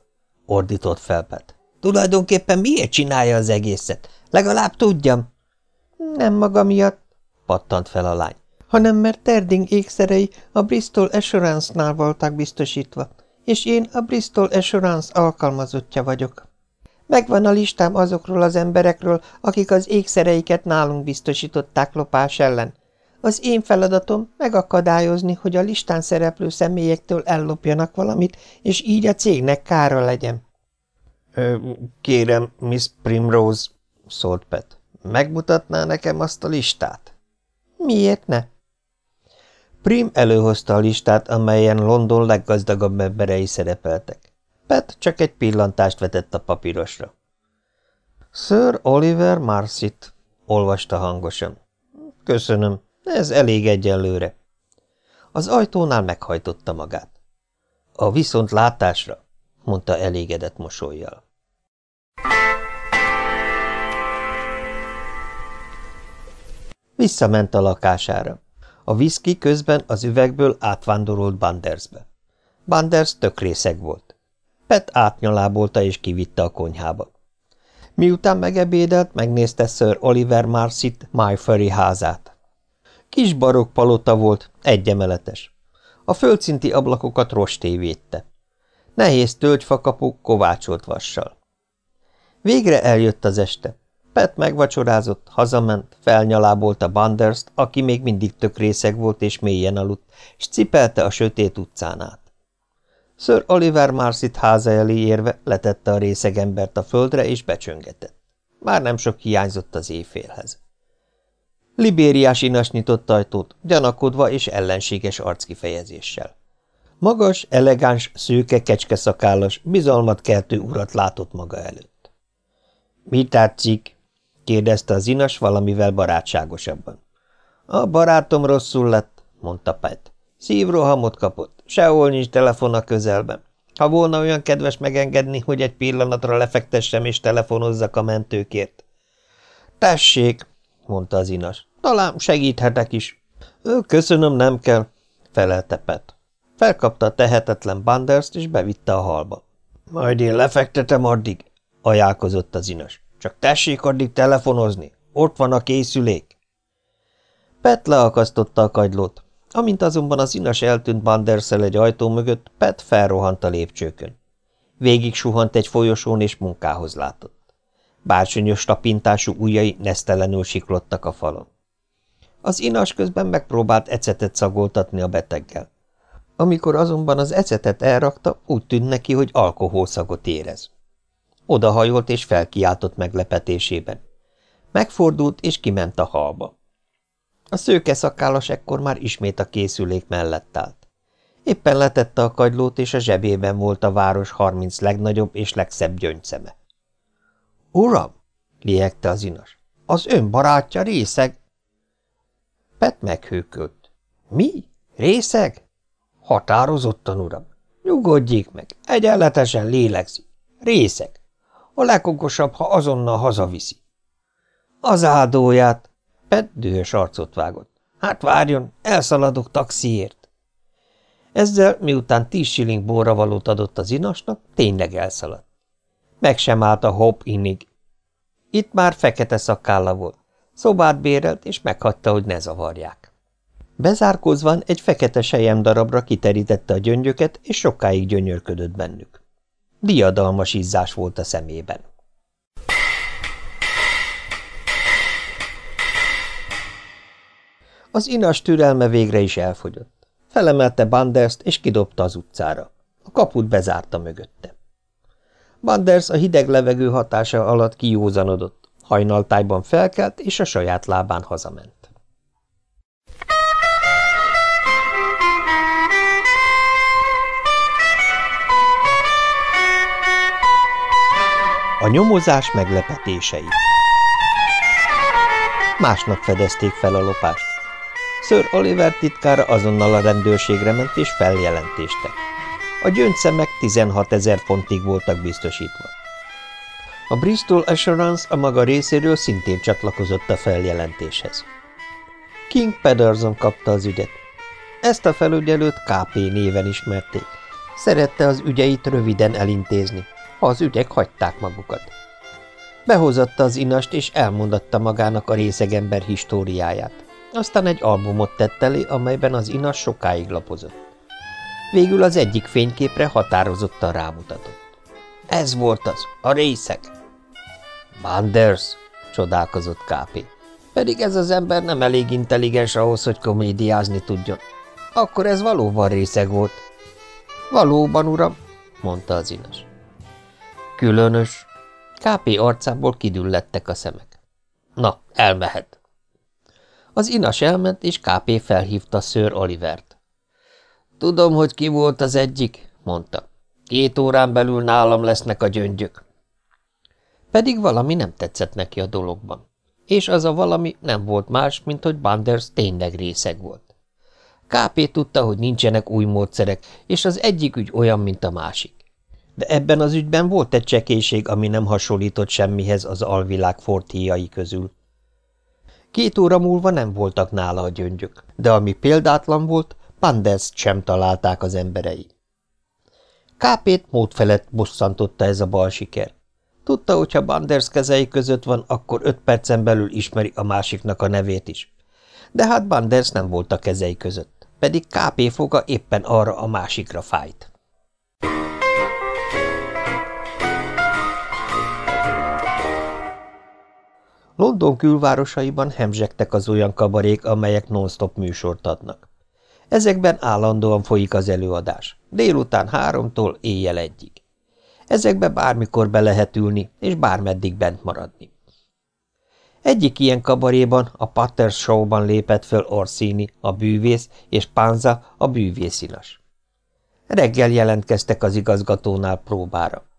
ordított felpet. Tulajdonképpen miért csinálja az egészet? Legalább tudjam. Nem maga miatt, pattant fel a lány, hanem mert Terding ékszerei a Bristol Assurance-nál voltak biztosítva, és én a Bristol Assurance alkalmazottja vagyok. Megvan a listám azokról az emberekről, akik az ékszereiket nálunk biztosították lopás ellen. Az én feladatom megakadályozni, hogy a listán szereplő személyektől ellopjanak valamit, és így a cégnek kára legyen. – Kérem, Miss Primrose – szólt Pet. – Megmutatná nekem azt a listát? – Miért ne? Prim előhozta a listát, amelyen London leggazdagabb emberei szerepeltek. Pet csak egy pillantást vetett a papírosra. Sir Oliver Marsit, olvasta hangosan. Köszönöm, ez elég egyenlőre. Az ajtónál meghajtotta magát. A viszont látásra, mondta elégedett mosolyjal. Visszament a lakására. A viszki közben az üvegből átvándorolt Bandersbe. Banders tök részeg volt. Pet átnyalábolta és kivitte a konyhába. Miután megebédelt, megnézte Sir Oliver Marsit Myferry házát. Kis barokk palota volt, egyemeletes. A földszinti ablakokat rosté. Nehéz tölgyfakapu kovácsolt vassal. Végre eljött az este. Pet megvacsorázott, hazament, felnyalábolta Banderst, aki még mindig tök részeg volt és mélyen aludt, és cipelte a sötét utcán át. Sir Oliver Marsit háza elé érve letette a részegembert a földre, és becsöngetett. Már nem sok hiányzott az éjfélhez. Libériás inas nyitott ajtót, gyanakodva és ellenséges arckifejezéssel. Magas, elegáns, szőke, kecskeszakállas, bizalmat keltő urat látott maga előtt. – Mi tetszik? – kérdezte az inas valamivel barátságosabban. A barátom rosszul lett, mondta Pet. Szívrohamot kapott, sehol nincs telefon a közelben. Ha volna olyan kedves megengedni, hogy egy pillanatra lefektessem és telefonozzak a mentőkért. Tessék, mondta az inas, talán segíthetek is. Köszönöm, nem kell, felelte Pet. Felkapta a tehetetlen Banderst, és bevitte a halba. Majd én lefektetem addig, ajánlkozott az inas. Csak tessék addig telefonozni, ott van a készülék. Pet leakasztotta a kagylót. Amint azonban az inas eltűnt Banderszel egy ajtó mögött, Pet felrohant a lépcsőkön. Végig suhant egy folyosón, és munkához látott. Bársonyos tapintású ujjai nesztelenül siklottak a falon. Az inas közben megpróbált ecetet szagoltatni a beteggel. Amikor azonban az ecetet elrakta, úgy tűnt neki, hogy alkoholszagot érez. Odahajolt és felkiáltott meglepetésében. Megfordult és kiment a halba. A szőke szakállas ekkor már ismét a készülék mellett állt. Éppen letette a kagylót, és a zsebében volt a város harminc legnagyobb és legszebb gyöngyszeme. – Uram! – liegte az inas. – Az ön barátja részeg? Pet meghőkölt. – Mi? Részeg? – Határozottan, uram. Nyugodjék meg, egyenletesen lélegzik. Részeg. A legokosabb, ha azonnal hazaviszi. – Az áldóját! Pet dühös arcot vágott. Hát várjon, elszaladok taxiért. Ezzel, miután tíz shilling valót adott az inasnak, tényleg elszaladt. Meg sem állt a hop innig. Itt már fekete szakálla volt. Szobát bérelt, és meghagyta, hogy ne zavarják. Bezárkózván egy fekete sejem darabra kiterítette a gyöngyöket, és sokáig gyönyörködött bennük. Diadalmas izzás volt a szemében. Az inas türelme végre is elfogyott. Felemelte Banderst, és kidobta az utcára. A kaput bezárta mögötte. Banders a hideg levegő hatása alatt kijózanodott, hajnaltájban felkelt, és a saját lábán hazament. A nyomozás meglepetései Másnap fedezték fel a lopást. Sir Oliver titkára azonnal a rendőrségre ment és feljelentéste. A gyöngyszemek 16 ezer fontig voltak biztosítva. A Bristol Assurance a maga részéről szintén csatlakozott a feljelentéshez. King Pedersen kapta az ügyet. Ezt a felügyelőt KP néven ismerték. Szerette az ügyeit röviden elintézni, az ügyek hagyták magukat. Behozatta az inast, és elmondatta magának a részegember históriáját. Aztán egy albumot tett elé, amelyben az inas sokáig lapozott. Végül az egyik fényképre határozottan rámutatott. Ez volt az, a részek. Banders, csodálkozott KP. Pedig ez az ember nem elég intelligens ahhoz, hogy komédiázni tudjon. Akkor ez valóban részeg volt. Valóban, uram, mondta az inas. Különös. KP arcából kidüllettek a szemek. Na, elmehet. Az inas elment, és KP felhívta Sir Olivert. Tudom, hogy ki volt az egyik, mondta. Két órán belül nálam lesznek a gyöngyök. Pedig valami nem tetszett neki a dologban. És az a valami nem volt más, mint hogy Banders tényleg részeg volt. KP tudta, hogy nincsenek új módszerek, és az egyik ügy olyan, mint a másik. De ebben az ügyben volt egy csekélység, ami nem hasonlított semmihez az alvilág fortíjai közül. Két óra múlva nem voltak nála a gyöngyök, de ami példátlan volt, Panders sem találták az emberei. Kápét mód felett bosszantotta ez a bal siker. Tudta, hogy ha Banders kezei között van, akkor öt percen belül ismeri a másiknak a nevét is. De hát Banders nem volt a kezei között, pedig KP foga éppen arra a másikra fájt. London külvárosaiban hemzsegtek az olyan kabarék, amelyek non-stop műsort adnak. Ezekben állandóan folyik az előadás, délután háromtól éjjel egyig. Ezekbe bármikor be lehet ülni, és bármeddig bent maradni. Egyik ilyen kabaréban, a Patters Show-ban lépett föl Orsini, a bűvész, és Panza, a bűvészinas. Reggel jelentkeztek az igazgatónál próbára.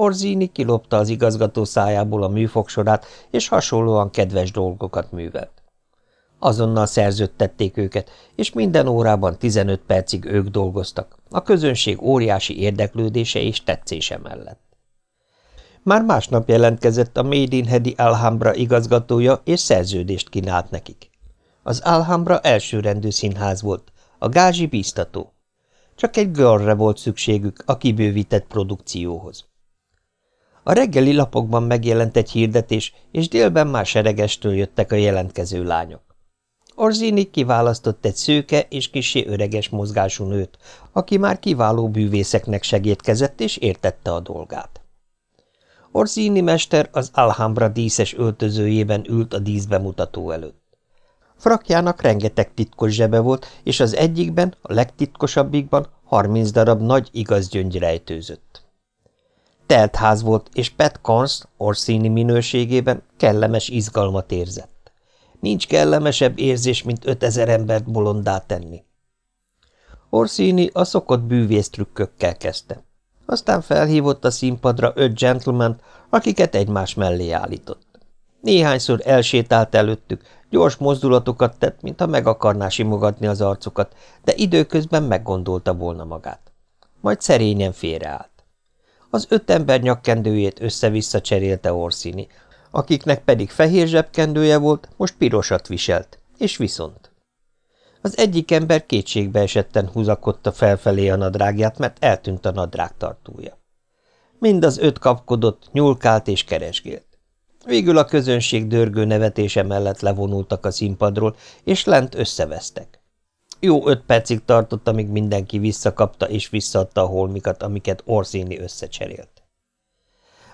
Orzini kilopta az igazgató szájából a műfogsorát, és hasonlóan kedves dolgokat művelt. Azonnal szerződtették őket, és minden órában 15 percig ők dolgoztak, a közönség óriási érdeklődése és tetszése mellett. Már másnap jelentkezett a Made in Hedi Alhambra igazgatója, és szerződést kínált nekik. Az Alhambra elsőrendű színház volt, a gázsi bíztató. Csak egy görre volt szükségük a kibővített produkcióhoz. A reggeli lapokban megjelent egy hirdetés, és délben már seregestől jöttek a jelentkező lányok. Orzini kiválasztott egy szőke és kisé öreges mozgású nőt, aki már kiváló bűvészeknek segítkezett és értette a dolgát. Orzini mester az Alhambra díszes öltözőjében ült a díszbemutató előtt. Frakjának rengeteg titkos zsebe volt, és az egyikben, a legtitkosabbikban harminc darab nagy igaz gyöngy rejtőzött. Telt ház volt, és Pat Cons Orsini minőségében kellemes izgalmat érzett. Nincs kellemesebb érzés, mint ötezer embert bolondá tenni. Orsini a szokott bűvész trükkökkel kezdte. Aztán felhívott a színpadra öt gentleman akiket egymás mellé állított. Néhányszor elsétált előttük, gyors mozdulatokat tett, mintha meg akarná simogatni az arcukat, de időközben meggondolta volna magát. Majd szerényen félreállt. Az öt ember nyakkendőjét össze-vissza cserélte Orszini, akiknek pedig fehér zsebkendője volt, most pirosat viselt, és viszont. Az egyik ember kétségbe esetten húzakodta felfelé a nadrágját, mert eltűnt a nadrág tartója. Mind az öt kapkodott, nyulkált és keresgélt. Végül a közönség dörgő nevetése mellett levonultak a színpadról, és lent összevesztek. Jó öt percig tartott, amíg mindenki visszakapta és visszaadta a holmikat, amiket Orsini összecserélt.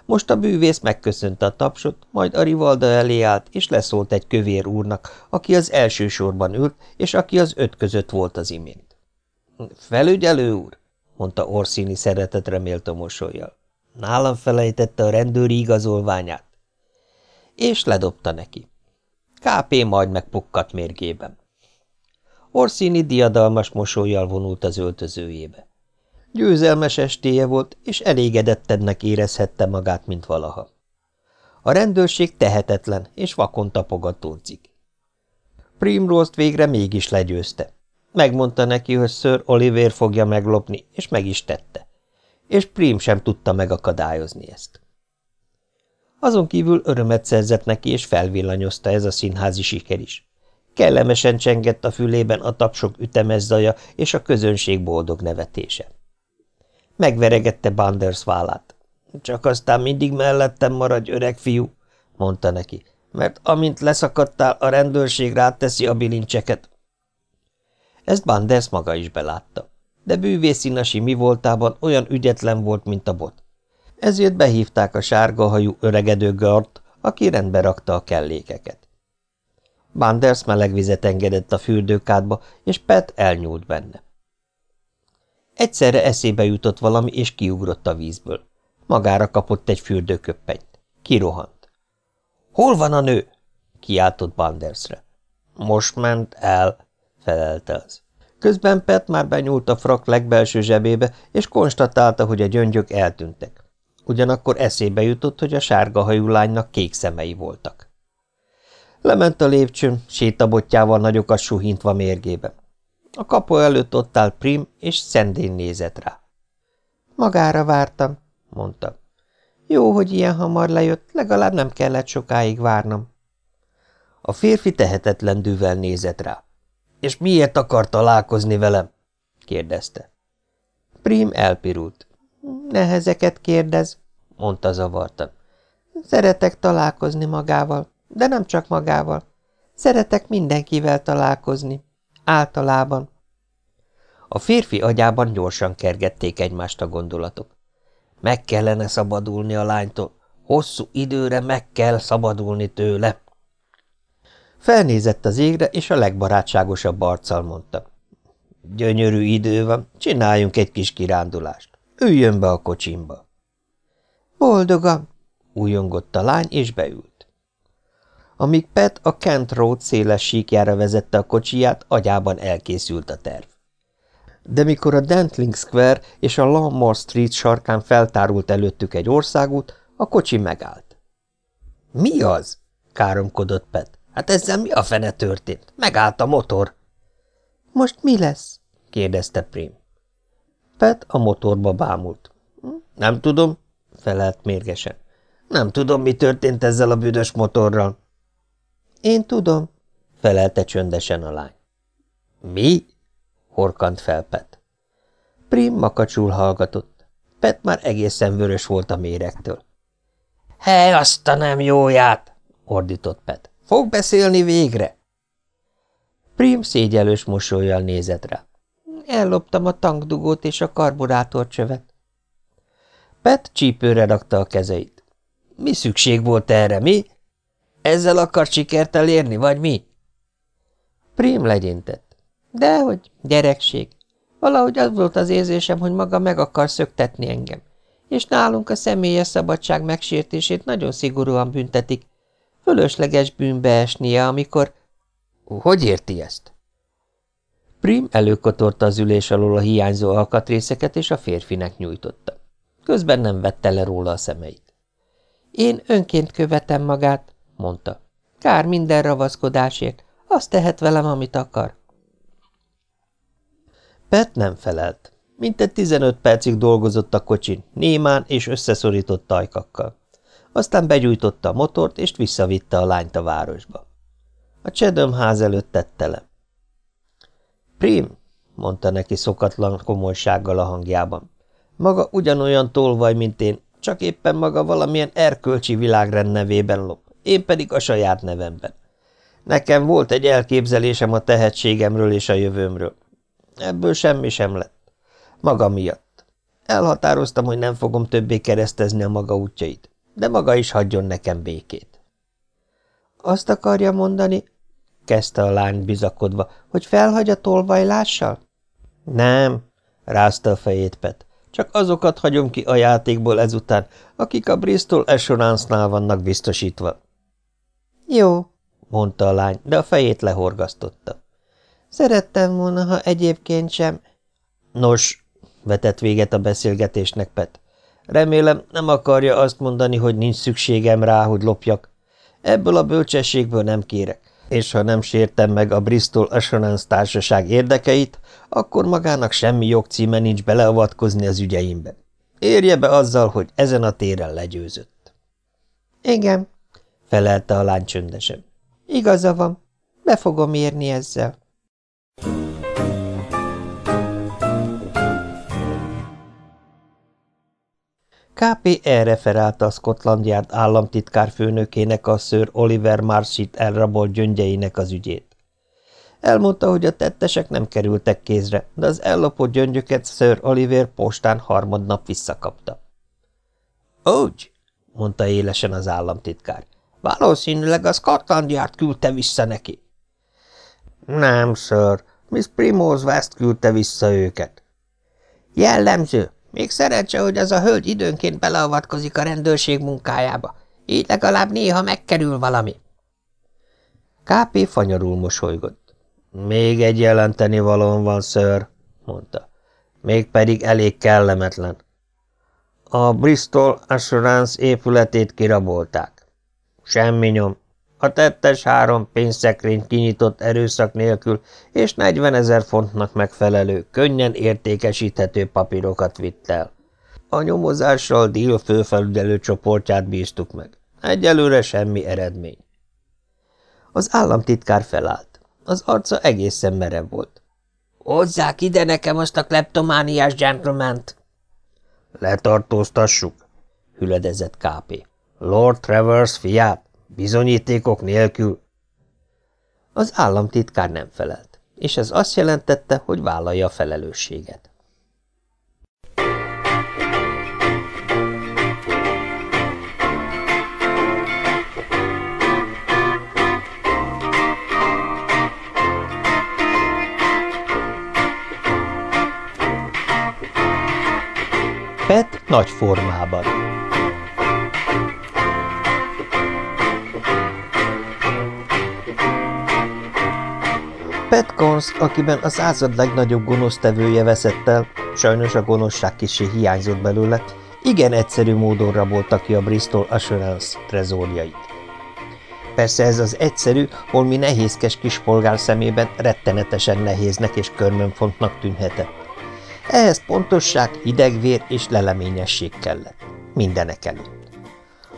Most a bűvész megköszönte a tapsot, majd a rivalda elé állt, és leszólt egy kövér úrnak, aki az első sorban ült, és aki az öt között volt az imént. – Felügyelő úr! – mondta Orsini szeretetre méltó mosolyjal. – Nálam felejtette a rendőri igazolványát. És ledobta neki. KP majd megpukkadt mérgében. Orsini diadalmas mosolyjal vonult az öltözőjébe. Győzelmes estéje volt, és elégedettennek érezhette magát, mint valaha. A rendőrség tehetetlen, és vakon tapogatózik. Primrose-t végre mégis legyőzte. Megmondta neki, hogy Sir Oliver fogja meglopni, és meg is tette. És Prim sem tudta megakadályozni ezt. Azon kívül örömet szerzett neki, és felvillanyozta ez a színházi siker is. Kellemesen csengett a fülében a tapsok ütemes zaja és a közönség boldog nevetése. Megveregette Banders vállát. Csak aztán mindig mellettem maradj, öreg fiú, mondta neki, mert amint leszakadtál, a rendőrség ráteszi a bilincseket. Ezt Banders maga is belátta, de bűvészínasi mi voltában olyan ügyetlen volt, mint a bot. Ezért behívták a sárgahajú öregedő gart, aki rendbe rakta a kellékeket. Banders meleg vizet engedett a fürdőkádba, és Pet elnyúlt benne. Egyszerre eszébe jutott valami, és kiugrott a vízből. Magára kapott egy fürdőköppenyt. Kirohant. – Hol van a nő? – kiáltott Bandersre. – Most ment el – felelte az. Közben Pet már benyúlt a frak legbelső zsebébe, és konstatálta, hogy a gyöngyök eltűntek. Ugyanakkor eszébe jutott, hogy a sárga hajú lánynak kék szemei voltak. Lement a lépcsőn, sétabotjával nagyokat suhintva mérgébe. A kapu előtt ott áll Prim, és szendén nézett rá. Magára vártam, mondta. Jó, hogy ilyen hamar lejött, legalább nem kellett sokáig várnom. A férfi tehetetlen dűvel nézett rá. És miért akar találkozni velem? kérdezte. Prim elpirult. Nehezeket kérdez, mondta zavartan. Szeretek találkozni magával, de nem csak magával. Szeretek mindenkivel találkozni. Általában. A férfi agyában gyorsan kergették egymást a gondolatok. Meg kellene szabadulni a lánytól. Hosszú időre meg kell szabadulni tőle. Felnézett az égre, és a legbarátságosabb arccal mondta. Gyönyörű idő van, csináljunk egy kis kirándulást. Üljön be a kocsimba. Boldogan, újongott a lány, és beült. Amíg Pet a Kent Road széles síkjára vezette a kocsiját, agyában elkészült a terv. de mikor a Dentling Square és a Longmore Street sarkán feltárult előttük egy országút, a kocsi megállt. – Mi az? – káromkodott Pet. – Hát ezzel mi a fene történt? Megállt a motor. – Most mi lesz? – kérdezte Prim. Pet a motorba bámult. Hm, – Nem tudom – felelt mérgesen. – Nem tudom, mi történt ezzel a büdös motorral. – Én tudom – felelte csöndesen a lány. – Mi? horkant fel Pet. Prim makacsul hallgatott. Pet már egészen vörös volt a méregtől. – Hely, azt a nem jóját! – ordított Pet. – Fog beszélni végre? Prim szégyelős mosolyjal nézett rá. – Elloptam a tankdugót és a karburátorcsövet. Pet csípőre rakta a kezeit. – Mi szükség volt erre, mi? Ezzel akar sikert elérni, vagy mi? Prim legyintett. Dehogy, gyerekség. Valahogy az volt az érzésem, hogy maga meg akar szöktetni engem. És nálunk a személyes szabadság megsértését nagyon szigorúan büntetik. Fölösleges bűnbe esnie, amikor... Hogy érti ezt? Prim előkotorta az ülés alól a hiányzó alkatrészeket, és a férfinek nyújtotta. Közben nem vette le róla a szemeit. Én önként követem magát, mondta. Kár minden ravaszkodásért, azt tehet velem, amit akar. Pet nem felelt. Mintegy 15 percig dolgozott a kocsin, némán és összeszorított tajkakkal. Aztán begyújtotta a motort, és visszavitte a lányt a városba. A Csedöm ház előtt tette le. Prim, mondta neki szokatlan komolysággal a hangjában. Maga ugyanolyan tolvaj, mint én, csak éppen maga valamilyen erkölcsi világrend nevében lop, én pedig a saját nevemben. Nekem volt egy elképzelésem a tehetségemről és a jövőmről. Ebből semmi sem lett. Maga miatt. Elhatároztam, hogy nem fogom többé keresztezni a maga útjait, de maga is hagyjon nekem békét. Azt akarja mondani, kezdte a lány bizakodva, hogy felhagy a tolvajlással? Nem, rázta a fejét Pet. Csak azokat hagyom ki a játékból ezután, akik a Bristol Assurance-nál vannak biztosítva. Jó, mondta a lány, de a fejét lehorgasztotta. Szerettem volna, ha egyébként sem. Nos, vetett véget a beszélgetésnek Pet. Remélem, nem akarja azt mondani, hogy nincs szükségem rá, hogy lopjak. Ebből a bölcsességből nem kérek, és ha nem sértem meg a Bristol Assurance társaság érdekeit, akkor magának semmi jogcíme nincs beleavatkozni az ügyeimbe. Érje be azzal, hogy ezen a téren legyőzött. Igen, felelte a lány csöndesen. Igaza van, be fogom érni ezzel. KP elreferálta a Scotland Yard államtitkár főnökének a Sir Oliver Marshit elrabolt gyöngyeinek az ügyét. Elmondta, hogy a tettesek nem kerültek kézre, de az ellopott gyöngyöket Sir Oliver postán harmadnap visszakapta. – Úgy, mondta élesen az államtitkár. – Valószínűleg a Scotland küldte vissza neki. – Nem, sir. Miss Primrose West küldte vissza őket. – Jellemző, még szerencse, hogy az a hölgy időnként beleavatkozik a rendőrség munkájába. Így legalább néha megkerül valami. K.P. fanyarul mosolygott. Még egy jelenteni valón van, ször, mondta. Mégpedig elég kellemetlen. A Bristol Assurance épületét kirabolták. Semmi nyom. A tettes három pénzszekrényt kinyitott erőszak nélkül, és 40 ezer fontnak megfelelő, könnyen értékesíthető papírokat vitt el. A nyomozással díl főfelügyelő csoportját bíztuk meg. Egyelőre semmi eredmény. Az államtitkár felállt. Az arca egészen merev volt. – Hozzák ide nekem azt a kleptomániás gentlemant! – Letartóztassuk! – hüledezett K.P. – Lord Travers fiát! Bizonyítékok nélkül? Az államtitkár nem felelt, és ez azt jelentette, hogy vállalja a felelősséget. Pet nagy formában Pat Cons, akiben a század legnagyobb gonosztevője veszett el, sajnos a gonoszság kisé hiányzott belőle, igen egyszerű módon rabolta ki a Bristol Assurance trezorjait. Persze ez az egyszerű, holmi nehézkes kis polgár szemében rettenetesen nehéznek és körmönfontnak tűnhetett. Ehhez pontosság, hidegvér és leleményesség kellett. Mindenek előtt.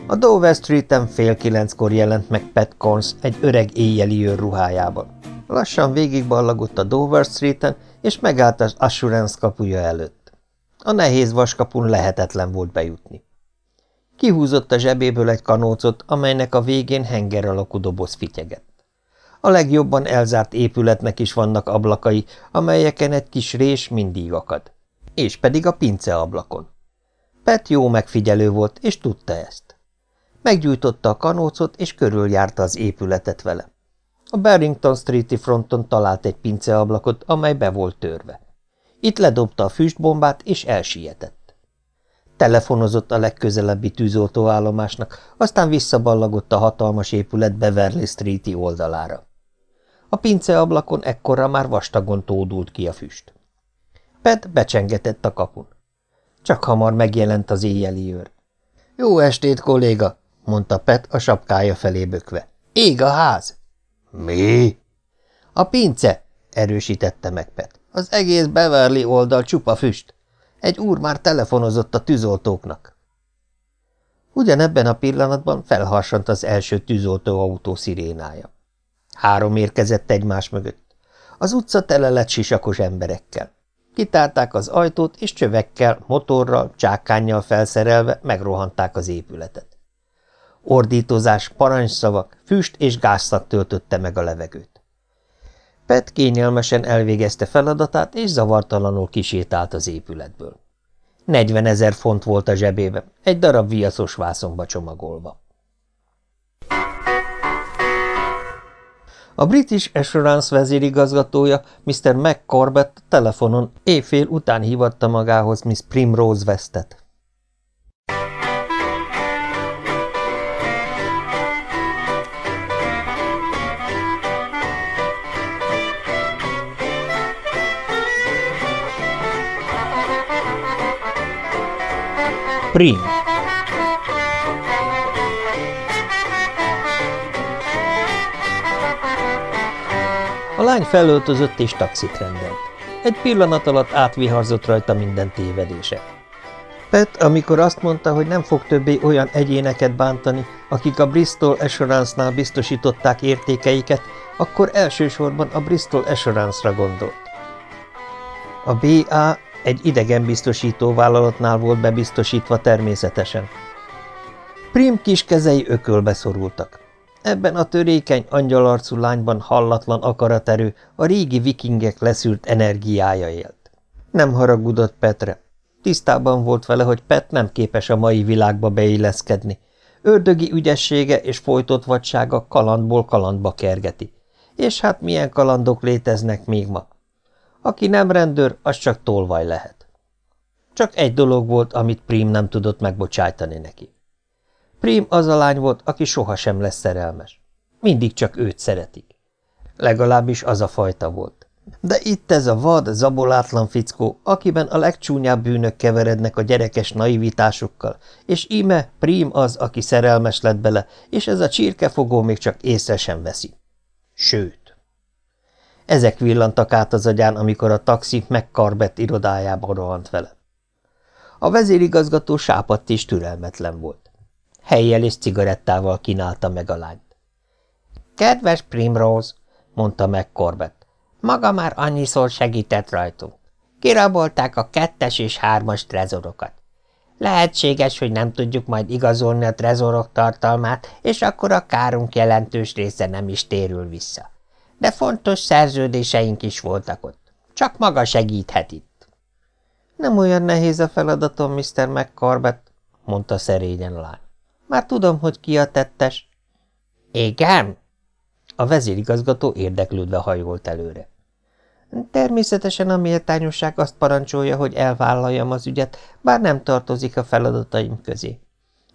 A Dover Street-en fél kilenckor jelent meg Pat Corns egy öreg éjjeli őr ruhájában. Lassan végigballagott a Dover Street-en, és megállt az Assurance kapuja előtt. A nehéz vaskapun lehetetlen volt bejutni. Kihúzott a zsebéből egy kanócot, amelynek a végén henger alakú doboz fityegett. A legjobban elzárt épületnek is vannak ablakai, amelyeken egy kis rés mindig akad. És pedig a pince ablakon. Pet jó megfigyelő volt, és tudta ezt. Meggyújtotta a kanócot, és körüljárta az épületet vele. A Barrington Street-i fronton talált egy pinceablakot, amely be volt törve. Itt ledobta a füstbombát, és elsietett. Telefonozott a legközelebbi tűzoltóállomásnak, aztán visszaballagott a hatalmas épület Beverly Street-i oldalára. A pinceablakon ekkora már vastagon tódult ki a füst. Pet becsengetett a kapun. Csak hamar megjelent az éjjeli őr. – Jó estét, kolléga! – mondta Pet a sapkája felé bökve. – Ég a ház! – Mi? – A pince! – erősítette meg Pet. – Az egész Beverly oldal csupa füst. Egy úr már telefonozott a tűzoltóknak. Ugyanebben a pillanatban felharsant az első tűzoltóautó szirénája. Három érkezett egymás mögött. Az utca tele lett sisakos emberekkel. Kitárták az ajtót, és csövekkel, motorral, csákánnyal felszerelve megrohanták az épületet. Ordítozás, parancsszavak, füst és gázszak töltötte meg a levegőt. Pet kényelmesen elvégezte feladatát, és zavartalanul kisétált az épületből. Negyven ezer font volt a zsebébe, egy darab viaszos vászonba csomagolva. A British Assurance vezérigazgatója, Mr. McCorbett telefonon éjfél után hívatta magához Miss Primrose Westet. Prim A lány felöltözött és taxit rendelt. Egy pillanat alatt átviharzott rajta minden tévedése. Pet, amikor azt mondta, hogy nem fog többé olyan egyéneket bántani, akik a Bristol Assurance-nál biztosították értékeiket, akkor elsősorban a Bristol Assurance-ra gondolt. A BA egy idegenbiztosító vállalatnál volt bebiztosítva természetesen. Prim kis kezei ökölbe szorultak. Ebben a törékeny, angyalarcú lányban hallatlan akaraterő, a régi vikingek leszűrt energiája élt. Nem haragudott Petre. Tisztában volt vele, hogy Pet nem képes a mai világba beilleszkedni. Ördögi ügyessége és folytott vadsága kalandból kalandba kergeti. És hát milyen kalandok léteznek még ma? Aki nem rendőr, az csak tolvaj lehet. Csak egy dolog volt, amit Prim nem tudott megbocsájtani neki. Prim az a lány volt, aki sohasem lesz szerelmes. Mindig csak őt szeretik. Legalábbis az a fajta volt. De itt ez a vad, zabolátlan fickó, akiben a legcsúnyább bűnök keverednek a gyerekes naivitásokkal, és íme Prim az, aki szerelmes lett bele, és ez a csirkefogó még csak észre sem veszi. Sőt. Ezek villantak át az agyán, amikor a taxi megkarbett irodájába rohant vele. A vezérigazgató sápadt és türelmetlen volt. Helyjel és cigarettával kínálta meg a lányt. – Kedves Primrose, mondta meg Corbett, maga már annyiszor segített rajtunk. Kirabolták a kettes és hármas trezorokat. Lehetséges, hogy nem tudjuk majd igazolni a trezorok tartalmát, és akkor a kárunk jelentős része nem is térül vissza de fontos szerződéseink is voltak ott. Csak maga segíthet itt. Nem olyan nehéz a feladatom, Mr. McCorbett, mondta szerényen a lány. Már tudom, hogy ki a tettes. Igen? A vezérigazgató érdeklődve hajolt előre. Természetesen a méltányosság azt parancsolja, hogy elvállaljam az ügyet, bár nem tartozik a feladataim közé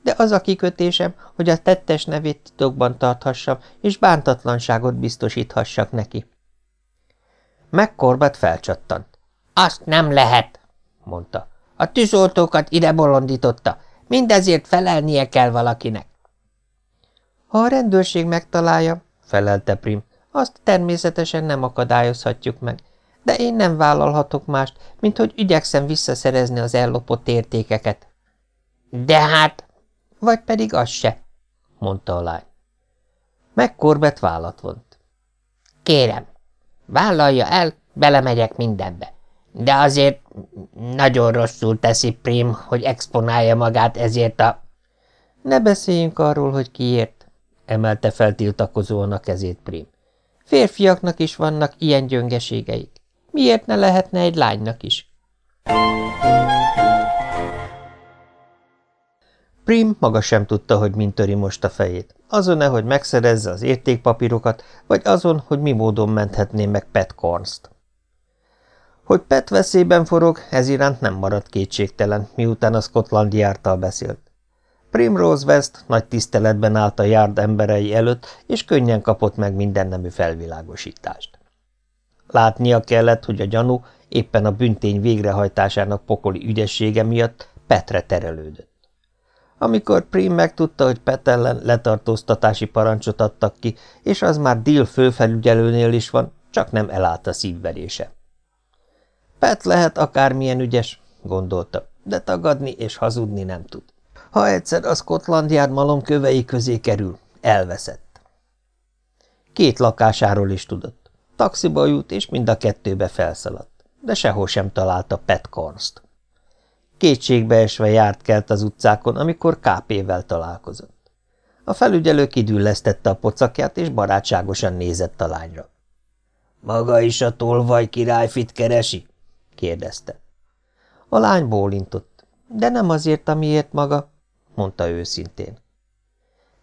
de az a kikötésem, hogy a tettes nevét titokban tarthassam, és bántatlanságot biztosíthassak neki. McCorbett felcsattant. Azt nem lehet, mondta. A tűzoltókat ide bolondította, mindezért felelnie kell valakinek. Ha a rendőrség megtalálja, felelte Prim, azt természetesen nem akadályozhatjuk meg, de én nem vállalhatok mást, mint hogy igyekszem visszaszerezni az ellopott értékeket. De hát, vagy pedig az se, mondta a lány. Megkorbett vállat vont. Kérem, vállalja el, belemegyek mindenbe. De azért nagyon rosszul teszi Prim, hogy exponálja magát ezért a... Ne beszéljünk arról, hogy kiért, emelte fel tiltakozóan a kezét Prim. Férfiaknak is vannak ilyen gyöngeségeik. Miért ne lehetne egy lánynak is? Prim maga sem tudta, hogy mint töri most a fejét. Azon-e, hogy megszerezze az értékpapírokat, vagy azon, hogy mi módon menthetné meg Pat Cornst. Hogy Pet veszélyben forog, ez iránt nem maradt kétségtelen, miután a Scotland jártal beszélt. Primrose West nagy tiszteletben állt a járd emberei előtt, és könnyen kapott meg mindennemű felvilágosítást. Látnia kellett, hogy a gyanú éppen a büntény végrehajtásának pokoli ügyessége miatt Petre terelődött. Amikor Prim megtudta, hogy Pet ellen letartóztatási parancsot adtak ki, és az már Dill főfelügyelőnél is van, csak nem elállt a szívverése. Pet lehet akármilyen ügyes, gondolta, de tagadni és hazudni nem tud. Ha egyszer a Scotland Yard malom közé kerül, elveszett. Két lakásáról is tudott. Taxiba jut, és mind a kettőbe felszaladt, de sehol sem találta Pet Cornst. Kétségbeesve járt kelt az utcákon, amikor KP-vel találkozott. A felügyelő kidüllesztette a pocakját, és barátságosan nézett a lányra. – Maga is a tolvaj királyfit keresi? – kérdezte. A lány bólintott, de nem azért, amiért maga – mondta őszintén.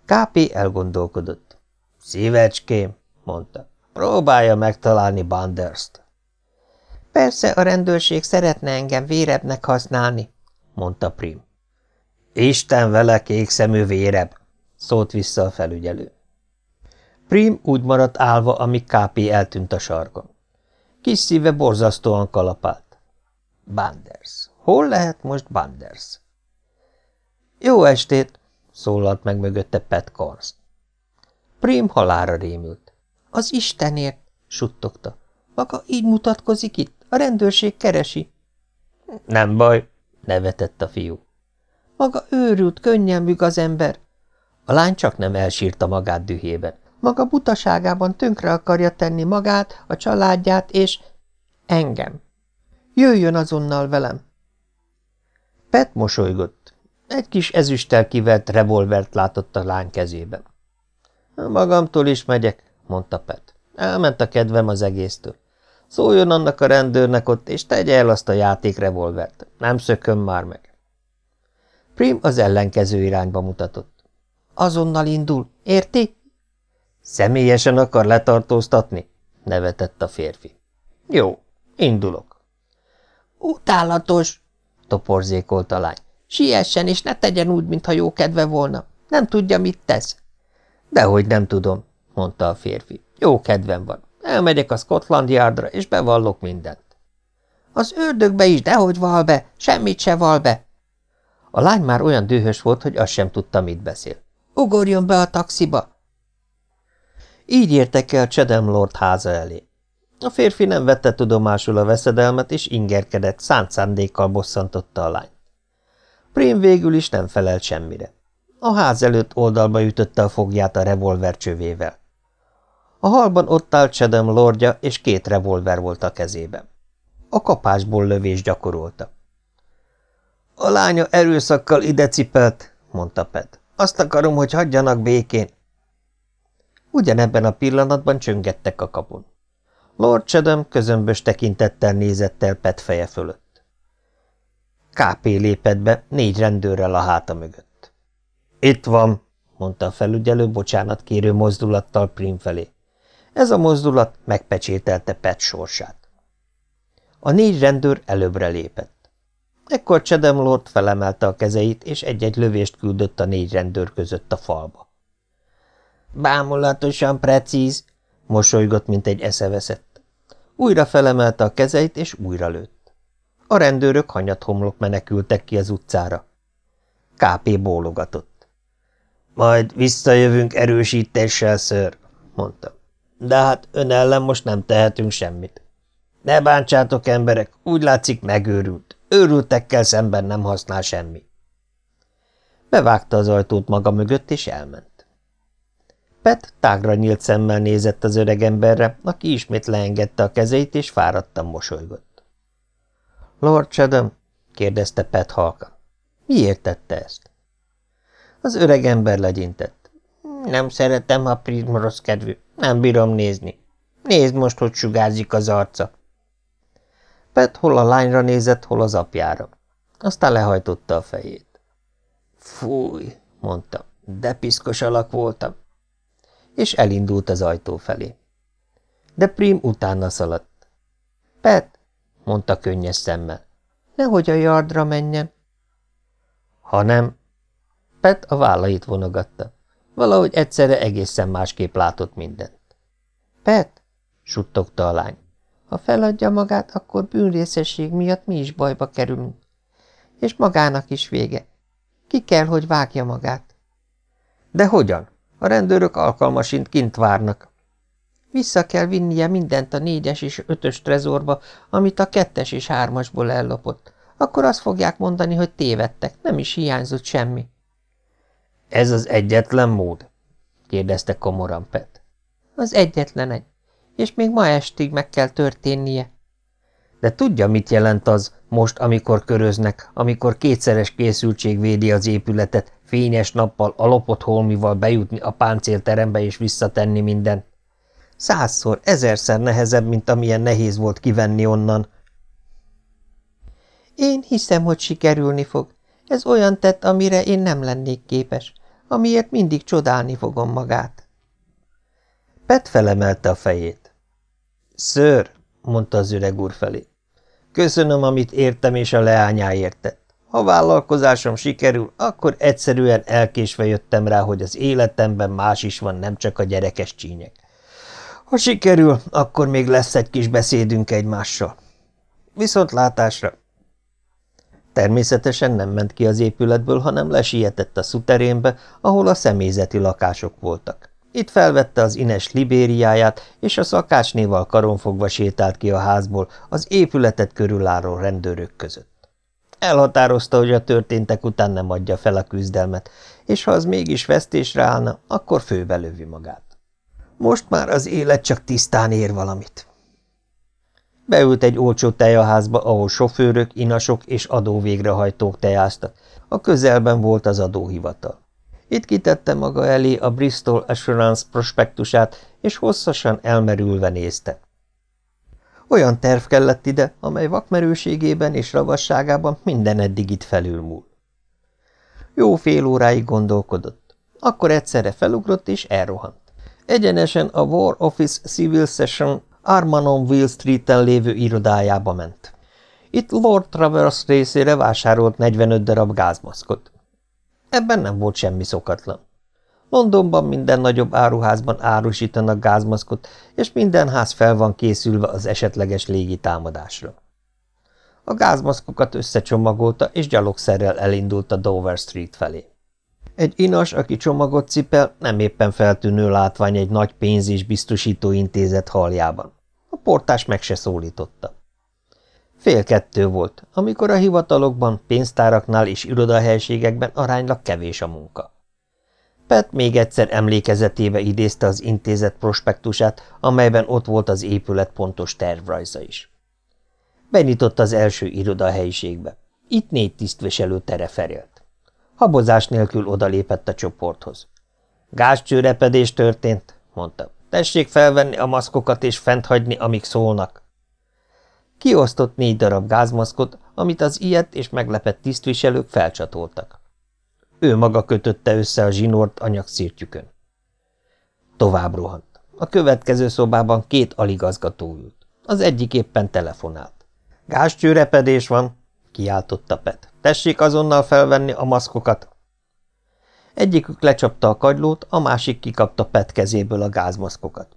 KP elgondolkodott. – Szívecském – mondta. – Próbálja megtalálni Banderst. Persze a rendőrség szeretne engem vérebnek használni, mondta Prim. Isten vele kékszemű vérebb, szólt vissza a felügyelő. Prim úgy maradt állva, amíg KP eltűnt a sarkon. Kis szíve borzasztóan kalapált. Banders. Hol lehet most Banders? Jó estét, szólalt meg mögötte Pat Corns. Prim halára rémült. Az Istenért, suttogta. Maga így mutatkozik itt? A rendőrség keresi. Nem baj, nevetett a fiú. Maga őrült, könnyen müg az ember. A lány csak nem elsírta magát dühében. Maga butaságában tönkre akarja tenni magát, a családját, és engem. Jöjjön azonnal velem. Pet mosolygott. Egy kis ezüsttel kivert revolvert látott a lány kezében. Magamtól is megyek, mondta Pet. Elment a kedvem az egésztől. Szóljon annak a rendőrnek ott, és tegye el azt a játékrevolvert. Nem szököm már meg. Prim az ellenkező irányba mutatott. Azonnal indul, érti? Személyesen akar letartóztatni? nevetett a férfi. Jó, indulok. Utálatos, toporzékolt a lány. Siessen, és ne tegyen úgy, mintha jó kedve volna. Nem tudja, mit tesz. Dehogy nem tudom, mondta a férfi. Jó kedvem van. Elmegyek a Scotland Yardra, és bevallok mindent. Az ördögbe is dehogy val be, semmit se val be. A lány már olyan dühös volt, hogy azt sem tudta, mit beszél. Ugorjon be a taxiba! Így értek el Chedem Lord háza elé. A férfi nem vette tudomásul a veszedelmet, és ingerkedett, szánt szándékkal bosszantotta a lányt. Prém végül is nem felelt semmire. A ház előtt oldalba ütötte a fogját a revolver csövével. A halban ott állt Sedem lordja, és két revolver volt a kezében. A kapásból lövés gyakorolta. A lánya erőszakkal ide cipelt, mondta Pet. Azt akarom, hogy hagyjanak békén. Ugyanebben a pillanatban csöngettek a kapun. Lord Chedem közömbös tekintettel nézett el Pet feje fölött. KP lépett be, négy rendőrrel a háta mögött. Itt van, mondta a felügyelő bocsánat kérő mozdulattal Prim felé. Ez a mozdulat megpecsételte Pet sorsát. A négy rendőr előbbre lépett. Ekkor Chedem Lord felemelte a kezeit, és egy-egy lövést küldött a négy rendőr között a falba. Bámulatosan precíz, mosolygott, mint egy eszeveszett. Újra felemelte a kezeit, és újra lőtt. A rendőrök homlok menekültek ki az utcára. KP bólogatott. Majd visszajövünk erősítéssel, ször, mondta. De hát ön ellen most nem tehetünk semmit. Ne bántsátok, emberek, úgy látszik megőrült. Őrültekkel szemben nem használ semmi. Bevágta az ajtót maga mögött, és elment. Pet tágra nyílt szemmel nézett az öregemberre, aki ismét leengedte a kezeit, és fáradtan mosolygott. – Lord Chatham? – kérdezte Pet halkan. – Miért tette ezt? Az öregember legyintett. – Nem szeretem, ha Prism rossz kedvű. Nem bírom nézni. Nézd most, hogy sugárzik az arca. Pet hol a lányra nézett, hol az apjára. Aztán lehajtotta a fejét. Fúj, mondta, de piszkos alak voltam. És elindult az ajtó felé. De Prim utána szaladt. Pet, mondta könnyes szemmel, nehogy a yardra menjen. Ha nem, Pet a vállait vonogatta. Valahogy egyszerre egészen másképp látott mindent. Pet, suttogta a lány. Ha feladja magát, akkor bűnrészesség miatt mi is bajba kerülünk. És magának is vége. Ki kell, hogy vágja magát. De hogyan? A rendőrök alkalmasint kint várnak. Vissza kell vinnie mindent a négyes és ötös trezorba, amit a kettes és hármasból ellopott. Akkor azt fogják mondani, hogy tévedtek, nem is hiányzott semmi. Ez az egyetlen mód? kérdezte komoran Pet. Az egyetlen egy és még ma estig meg kell történnie. De tudja, mit jelent az most, amikor köröznek, amikor kétszeres készültség védi az épületet, fényes nappal a lopott holmival bejutni a páncélterembe és visszatenni minden. Százszor, ezerszer nehezebb, mint amilyen nehéz volt kivenni onnan. Én hiszem, hogy sikerülni fog. Ez olyan tett, amire én nem lennék képes, amiért mindig csodálni fogom magát. Pet felemelte a fejét. Ször, mondta az öreg úr felé, köszönöm, amit értem és a leányáért tett. Ha vállalkozásom sikerül, akkor egyszerűen elkésve jöttem rá, hogy az életemben más is van, nem csak a gyerekes csínyek. Ha sikerül, akkor még lesz egy kis beszédünk egymással. Viszont látásra. Természetesen nem ment ki az épületből, hanem lesietett a szuterénbe, ahol a személyzeti lakások voltak. Itt felvette az ines libériáját, és a szakácsnéval karonfogva sétált ki a házból az épületet körülálló rendőrök között. Elhatározta, hogy a történtek után nem adja fel a küzdelmet, és ha az mégis vesztésre állna, akkor főbe lövi magát. Most már az élet csak tisztán ér valamit. Beült egy olcsó tejaházba, ahol sofőrök, inasok és adóvégrehajtók tejáztak. A közelben volt az adóhivatal. Itt kitette maga elé a Bristol Assurance prospektusát, és hosszasan elmerülve nézte. Olyan terv kellett ide, amely vakmerőségében és ravasságában minden eddig itt felülmúl. Jó fél óráig gondolkodott. Akkor egyszerre felugrott és elrohant. Egyenesen a War Office Civil Session Armanon Street-en lévő irodájába ment. Itt Lord Travers részére vásárolt 45 darab gázmaszkot. Ebben nem volt semmi szokatlan. Londonban minden nagyobb áruházban árusítanak gázmaszkot, és minden ház fel van készülve az esetleges légitámadásra. A gázmaszkokat összecsomagolta, és gyalogszerrel elindult a Dover Street felé. Egy inas, aki csomagot cipel, nem éppen feltűnő látvány egy nagy pénz- és biztosító intézet haljában. A portás meg se szólította. Fél kettő volt, amikor a hivatalokban, pénztáraknál és irodahelységekben aránylag kevés a munka. Pet még egyszer emlékezetébe idézte az intézet prospektusát, amelyben ott volt az épület pontos tervrajza is. Benyitott az első irodahelyiségbe. Itt négy tisztviselő tereferélt. Habozás nélkül odalépett a csoporthoz. Gázcsőrepedés történt, mondta. Tessék felvenni a maszkokat és fent hagyni, amíg szólnak. Kiosztott négy darab gázmaszkot, amit az ilyet és meglepett tisztviselők felcsatoltak. Ő maga kötötte össze a zsinort anyagszirtjükön. Tovább rohant. A következő szobában két aligazgató ült. Az egyik éppen telefonált. – Gázcsőrepedés van! – kiáltotta Pet. – Tessék azonnal felvenni a maszkokat! Egyikük lecsapta a kagylót, a másik kikapta Pet kezéből a gázmaszkokat.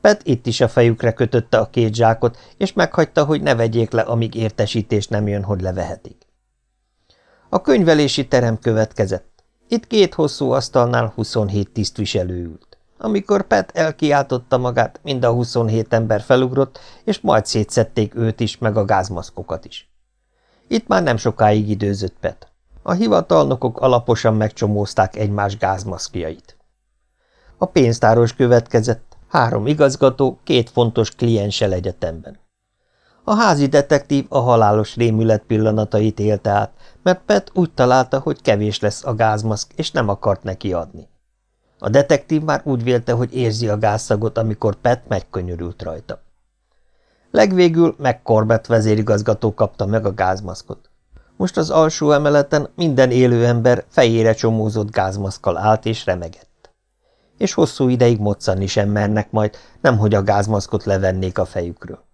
Pet itt is a fejükre kötötte a két zsákot, és meghagyta, hogy ne vegyék le, amíg értesítés nem jön, hogy levehetik. A könyvelési terem következett. Itt két hosszú asztalnál 27 tisztviselő ült. Amikor Pet elkiáltotta magát, mind a 27 ember felugrott, és majd szétszették őt is, meg a gázmaszkokat is. Itt már nem sokáig időzött Pet. A hivatalnokok alaposan megcsomózták egymás gázmaszkjait. A pénztáros következett, három igazgató, két fontos klienssel egyetemben. A házi detektív a halálos rémület pillanatait élte át, mert Pet úgy találta, hogy kevés lesz a gázmaszk, és nem akart neki adni. A detektív már úgy vélte, hogy érzi a gázszagot, amikor Pet megkönyörült rajta. Legvégül McCorbett vezérigazgató kapta meg a gázmaszkot. Most az alsó emeleten minden élő ember fejére csomózott gázmaszkal állt és remegett. És hosszú ideig moccanni sem mernek majd, nemhogy a gázmaszkot levennék a fejükről.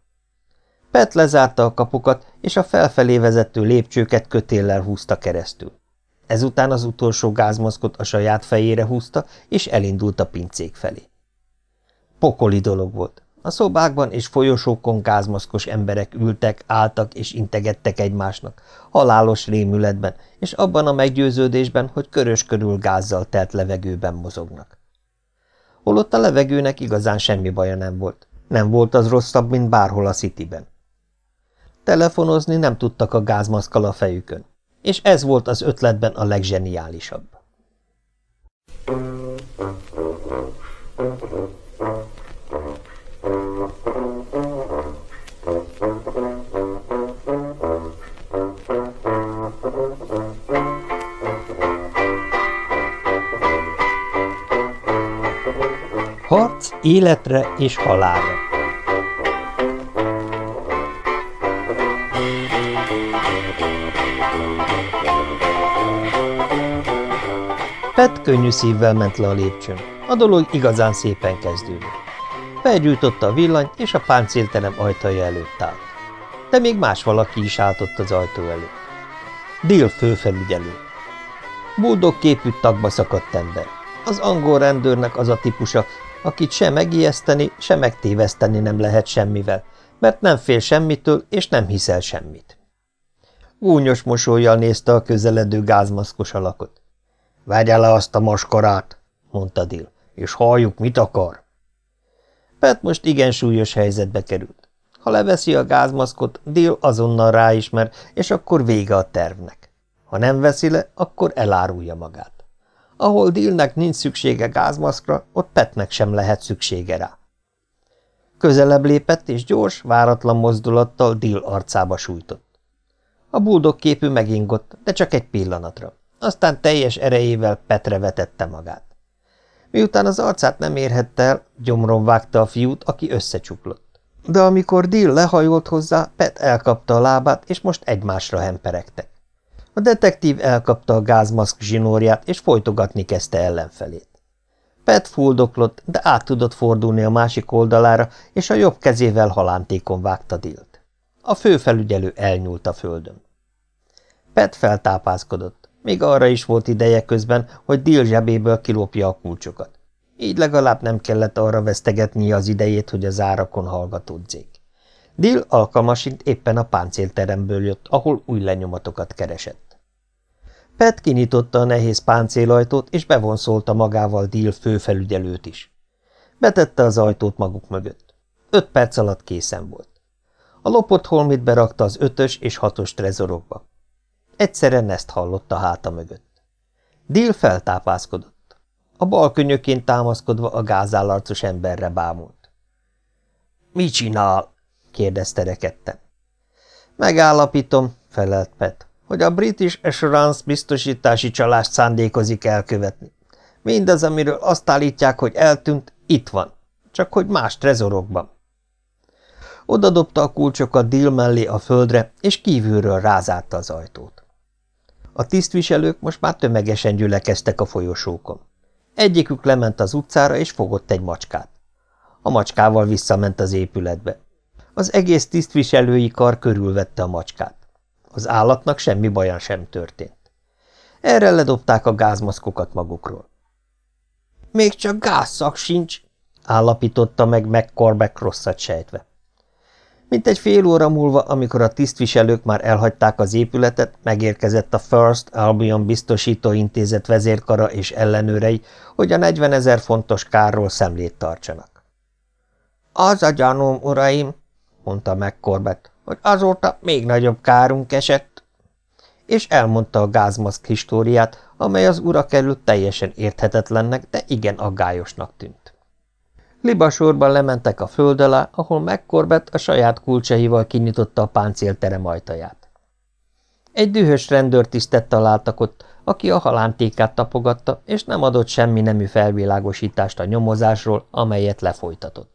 Pet lezárta a kapukat, és a felfelé vezető lépcsőket kötéllel húzta keresztül. Ezután az utolsó gázmaszkot a saját fejére húzta, és elindult a pincék felé. Pokoli dolog volt. A szobákban és folyosókon gázmaszkos emberek ültek, álltak és integettek egymásnak, halálos rémületben, és abban a meggyőződésben, hogy körös körül gázzal telt levegőben mozognak. Holott a levegőnek igazán semmi baja nem volt. Nem volt az rosszabb, mint bárhol a Cityben. Telefonozni nem tudtak a gázmaszkal a fejükön, és ez volt az ötletben a legzseniálisabb. Harc életre és halálra Pet könnyű szívvel ment le a lépcsőn. A dolog igazán szépen kezdődött. Felgyújtotta a villany, és a páncélterem ajtaja előtt állt. De még más valaki is állt ott az ajtó előtt. Dill főfelügyelő. Buldog képű tagba szakadt ember. Az angol rendőrnek az a típusa, akit se megijeszteni, se megtéveszteni nem lehet semmivel, mert nem fél semmitől, és nem hiszel semmit. Gúnyos mosolyjal nézte a közeledő gázmaszkos alakot. – Vegye le azt a maskarát, mondta Dill, és halljuk, mit akar. Pet most igen súlyos helyzetbe került. Ha leveszi a gázmaszkot, Dill azonnal ráismer, és akkor vége a tervnek. Ha nem veszi le, akkor elárulja magát. Ahol Dillnek nincs szüksége gázmaszkra, ott Petnek sem lehet szüksége rá. Közelebb lépett, és gyors, váratlan mozdulattal Dill arcába sújtott. A buldog képű megingott, de csak egy pillanatra aztán teljes erejével Petre vetette magát. Miután az arcát nem érhette el, gyomron vágta a fiút, aki összecsuklott. De amikor Dill lehajolt hozzá, Pet elkapta a lábát, és most egymásra hemperegtek. A detektív elkapta a gázmaszk zsinórját, és folytogatni kezdte ellenfelét. Pet fuldoklott, de át tudott fordulni a másik oldalára, és a jobb kezével halántékon vágta Dillt. A főfelügyelő elnyúlt a földön. Pet feltápászkodott. Még arra is volt ideje közben, hogy Dill zsebéből kilopja a kulcsokat. Így legalább nem kellett arra vesztegetnie az idejét, hogy az árakon hallgatódzék. Dill alkalmasint éppen a páncélteremből jött, ahol új lenyomatokat keresett. Pet kinyitotta a nehéz páncélajtót, és bevonszolta magával Dill főfelügyelőt is. Betette az ajtót maguk mögött. Öt perc alatt készen volt. A lopott holmit berakta az ötös és hatos trezorokba. Egyszerre ezt hallotta háta mögött. Dill feltápászkodott. A bal könyökén támaszkodva a gázállarcos emberre bámult. – Mi csinál? – kérdezte rekedten. – Megállapítom – felelt Pet, hogy a British Assurance biztosítási csalást szándékozik elkövetni. Mindaz, amiről azt állítják, hogy eltűnt, itt van, csak hogy más trezorokban. Oda dobta a kulcsokat Dill mellé a földre, és kívülről rázárta az ajtót. A tisztviselők most már tömegesen gyülekeztek a folyosókon. Egyikük lement az utcára, és fogott egy macskát. A macskával visszament az épületbe. Az egész tisztviselői kar körülvette a macskát. Az állatnak semmi bajan sem történt. Erre ledobták a gázmaszkokat magukról. – Még csak gázszak sincs! – állapította meg McCorbeck rosszat sejtve. Mint egy fél óra múlva, amikor a tisztviselők már elhagyták az épületet, megérkezett a First Albion biztosító intézet vezérkara és ellenőrei, hogy a 40 ezer fontos kárról szemlét tartsanak. – Az a gyanúm, uraim, mondta McCorbeck, hogy azóta még nagyobb kárunk esett, és elmondta a gázmaszk históriát, amely az urak előtt teljesen érthetetlennek, de igen aggályosnak tűnt. Libasorban lementek a föld alá, ahol megkorbett a saját kulcsaival kinyitotta a páncélterem ajtaját. Egy dühös rendőrtisztet találtak ott, aki a halántékát tapogatta, és nem adott semmi nemű felvilágosítást a nyomozásról, amelyet lefolytatott.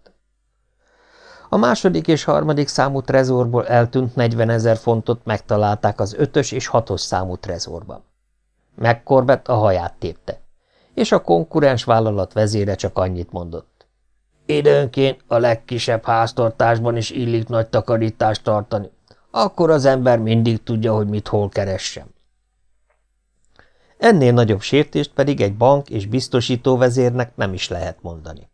A második és harmadik számú trezorból eltűnt 40 ezer fontot megtalálták az ötös és hatos számú trezorban. Megkorbett a haját tépte, és a konkurens vállalat vezére csak annyit mondott. Időnként a legkisebb háztartásban is illik nagy takarítást tartani. Akkor az ember mindig tudja, hogy mit hol keressem. Ennél nagyobb sértést pedig egy bank és biztosító vezérnek nem is lehet mondani.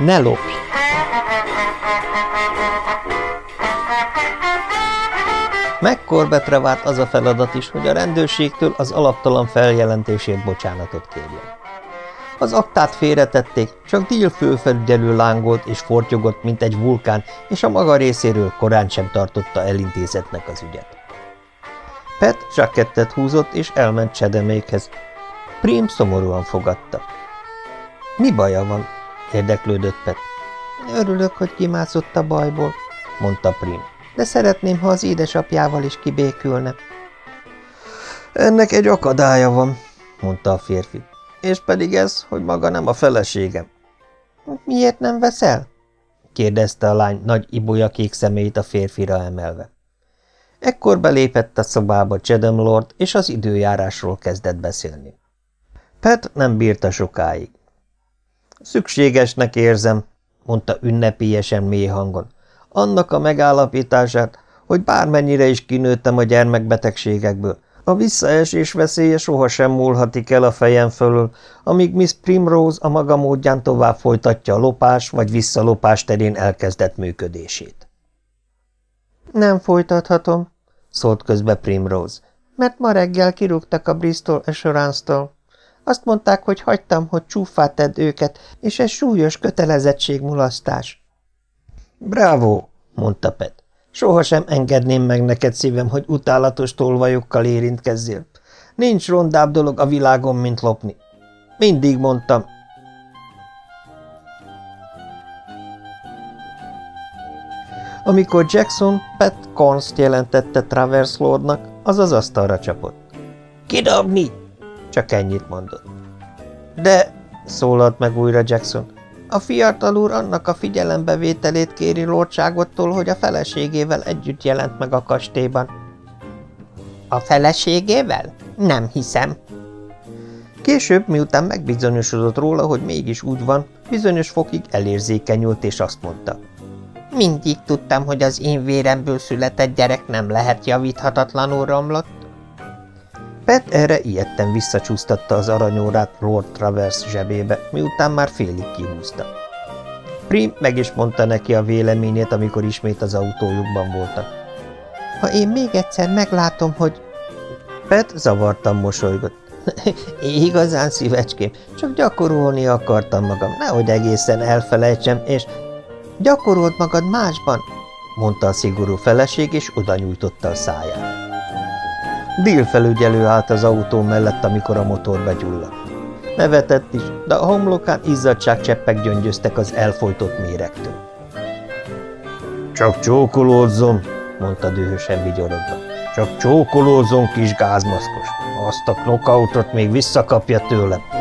Ne lopj! Megkorbetre várt az a feladat is, hogy a rendőrségtől az alaptalan feljelentésért bocsánatot kérjen. Az aktát félretették, csak Dill főfelügyelő lángolt és fortyogott, mint egy vulkán, és a maga részéről korán sem tartotta elintézetnek az ügyet. Pet zsakettet húzott, és elment Csedemékhez. Prim szomorúan fogadta. – Mi baja van? Érdeklődött Pet. Örülök, hogy kimászott a bajból, mondta Prim, de szeretném, ha az édesapjával is kibékülne. Ennek egy akadálya van, mondta a férfi, és pedig ez, hogy maga nem a feleségem. Miért nem veszel? kérdezte a lány nagy ibolya kék szemét a férfira emelve. Ekkor belépett a szobába Chedem Lord, és az időjárásról kezdett beszélni. Pet nem bírta sokáig. Szükségesnek érzem, mondta ünnepélyesen mély hangon. Annak a megállapítását, hogy bármennyire is kinőttem a gyermekbetegségekből, a visszaesés veszélye sohasem múlhatik el a fejem fölül, amíg Miss Primrose a maga módján tovább folytatja a lopás vagy visszalopás terén elkezdett működését. Nem folytathatom, szólt közbe Primrose, mert ma reggel kirúgtak a Bristol Assurance-tól. Azt mondták, hogy hagytam, hogy csúfát tedd őket, és ez súlyos kötelezettségmulasztás. Bravo, mondta Pet. Sohasem engedném meg neked szívem, hogy utálatos tolvajokkal érintkezzél. Nincs rondább dolog a világon, mint lopni. Mindig mondtam. Amikor Jackson Pat Corns jelentette Travers Lordnak, az az asztalra csapott. – Kidobni! Csak ennyit mondott. De, szólalt meg újra Jackson, a fiatal úr annak a figyelembevételét kéri lordságottól, hogy a feleségével együtt jelent meg a kastélyban. A feleségével? Nem hiszem. Később, miután megbizonyosodott róla, hogy mégis úgy van, bizonyos fokig elérzékenyült, és azt mondta. Mindig tudtam, hogy az én véremből született gyerek nem lehet javíthatatlanul romlott. Pet erre ilyetten visszacsúsztatta az aranyórát Lord Travers zsebébe, miután már félig kihúzta. Prim meg is mondta neki a véleményét, amikor ismét az autójukban voltak. Ha én még egyszer meglátom, hogy... Pet zavartan mosolygott. Igazán szívecském, csak gyakorolni akartam magam, nehogy egészen elfelejtsem, és... Gyakorold magad másban, mondta a szigorú feleség, és oda nyújtotta a száját. Bill felügyelő állt az autó mellett, amikor a motor begyulladt. Nevetett is, de a homlokán izzadságcseppek gyöngyöztek az elfolytott méregtől. Csak csókolózzon, mondta dühösen vigyorodva. Csak csókolózzon, kis gázmaszkos. Azt a knockoutot még visszakapja tőlem.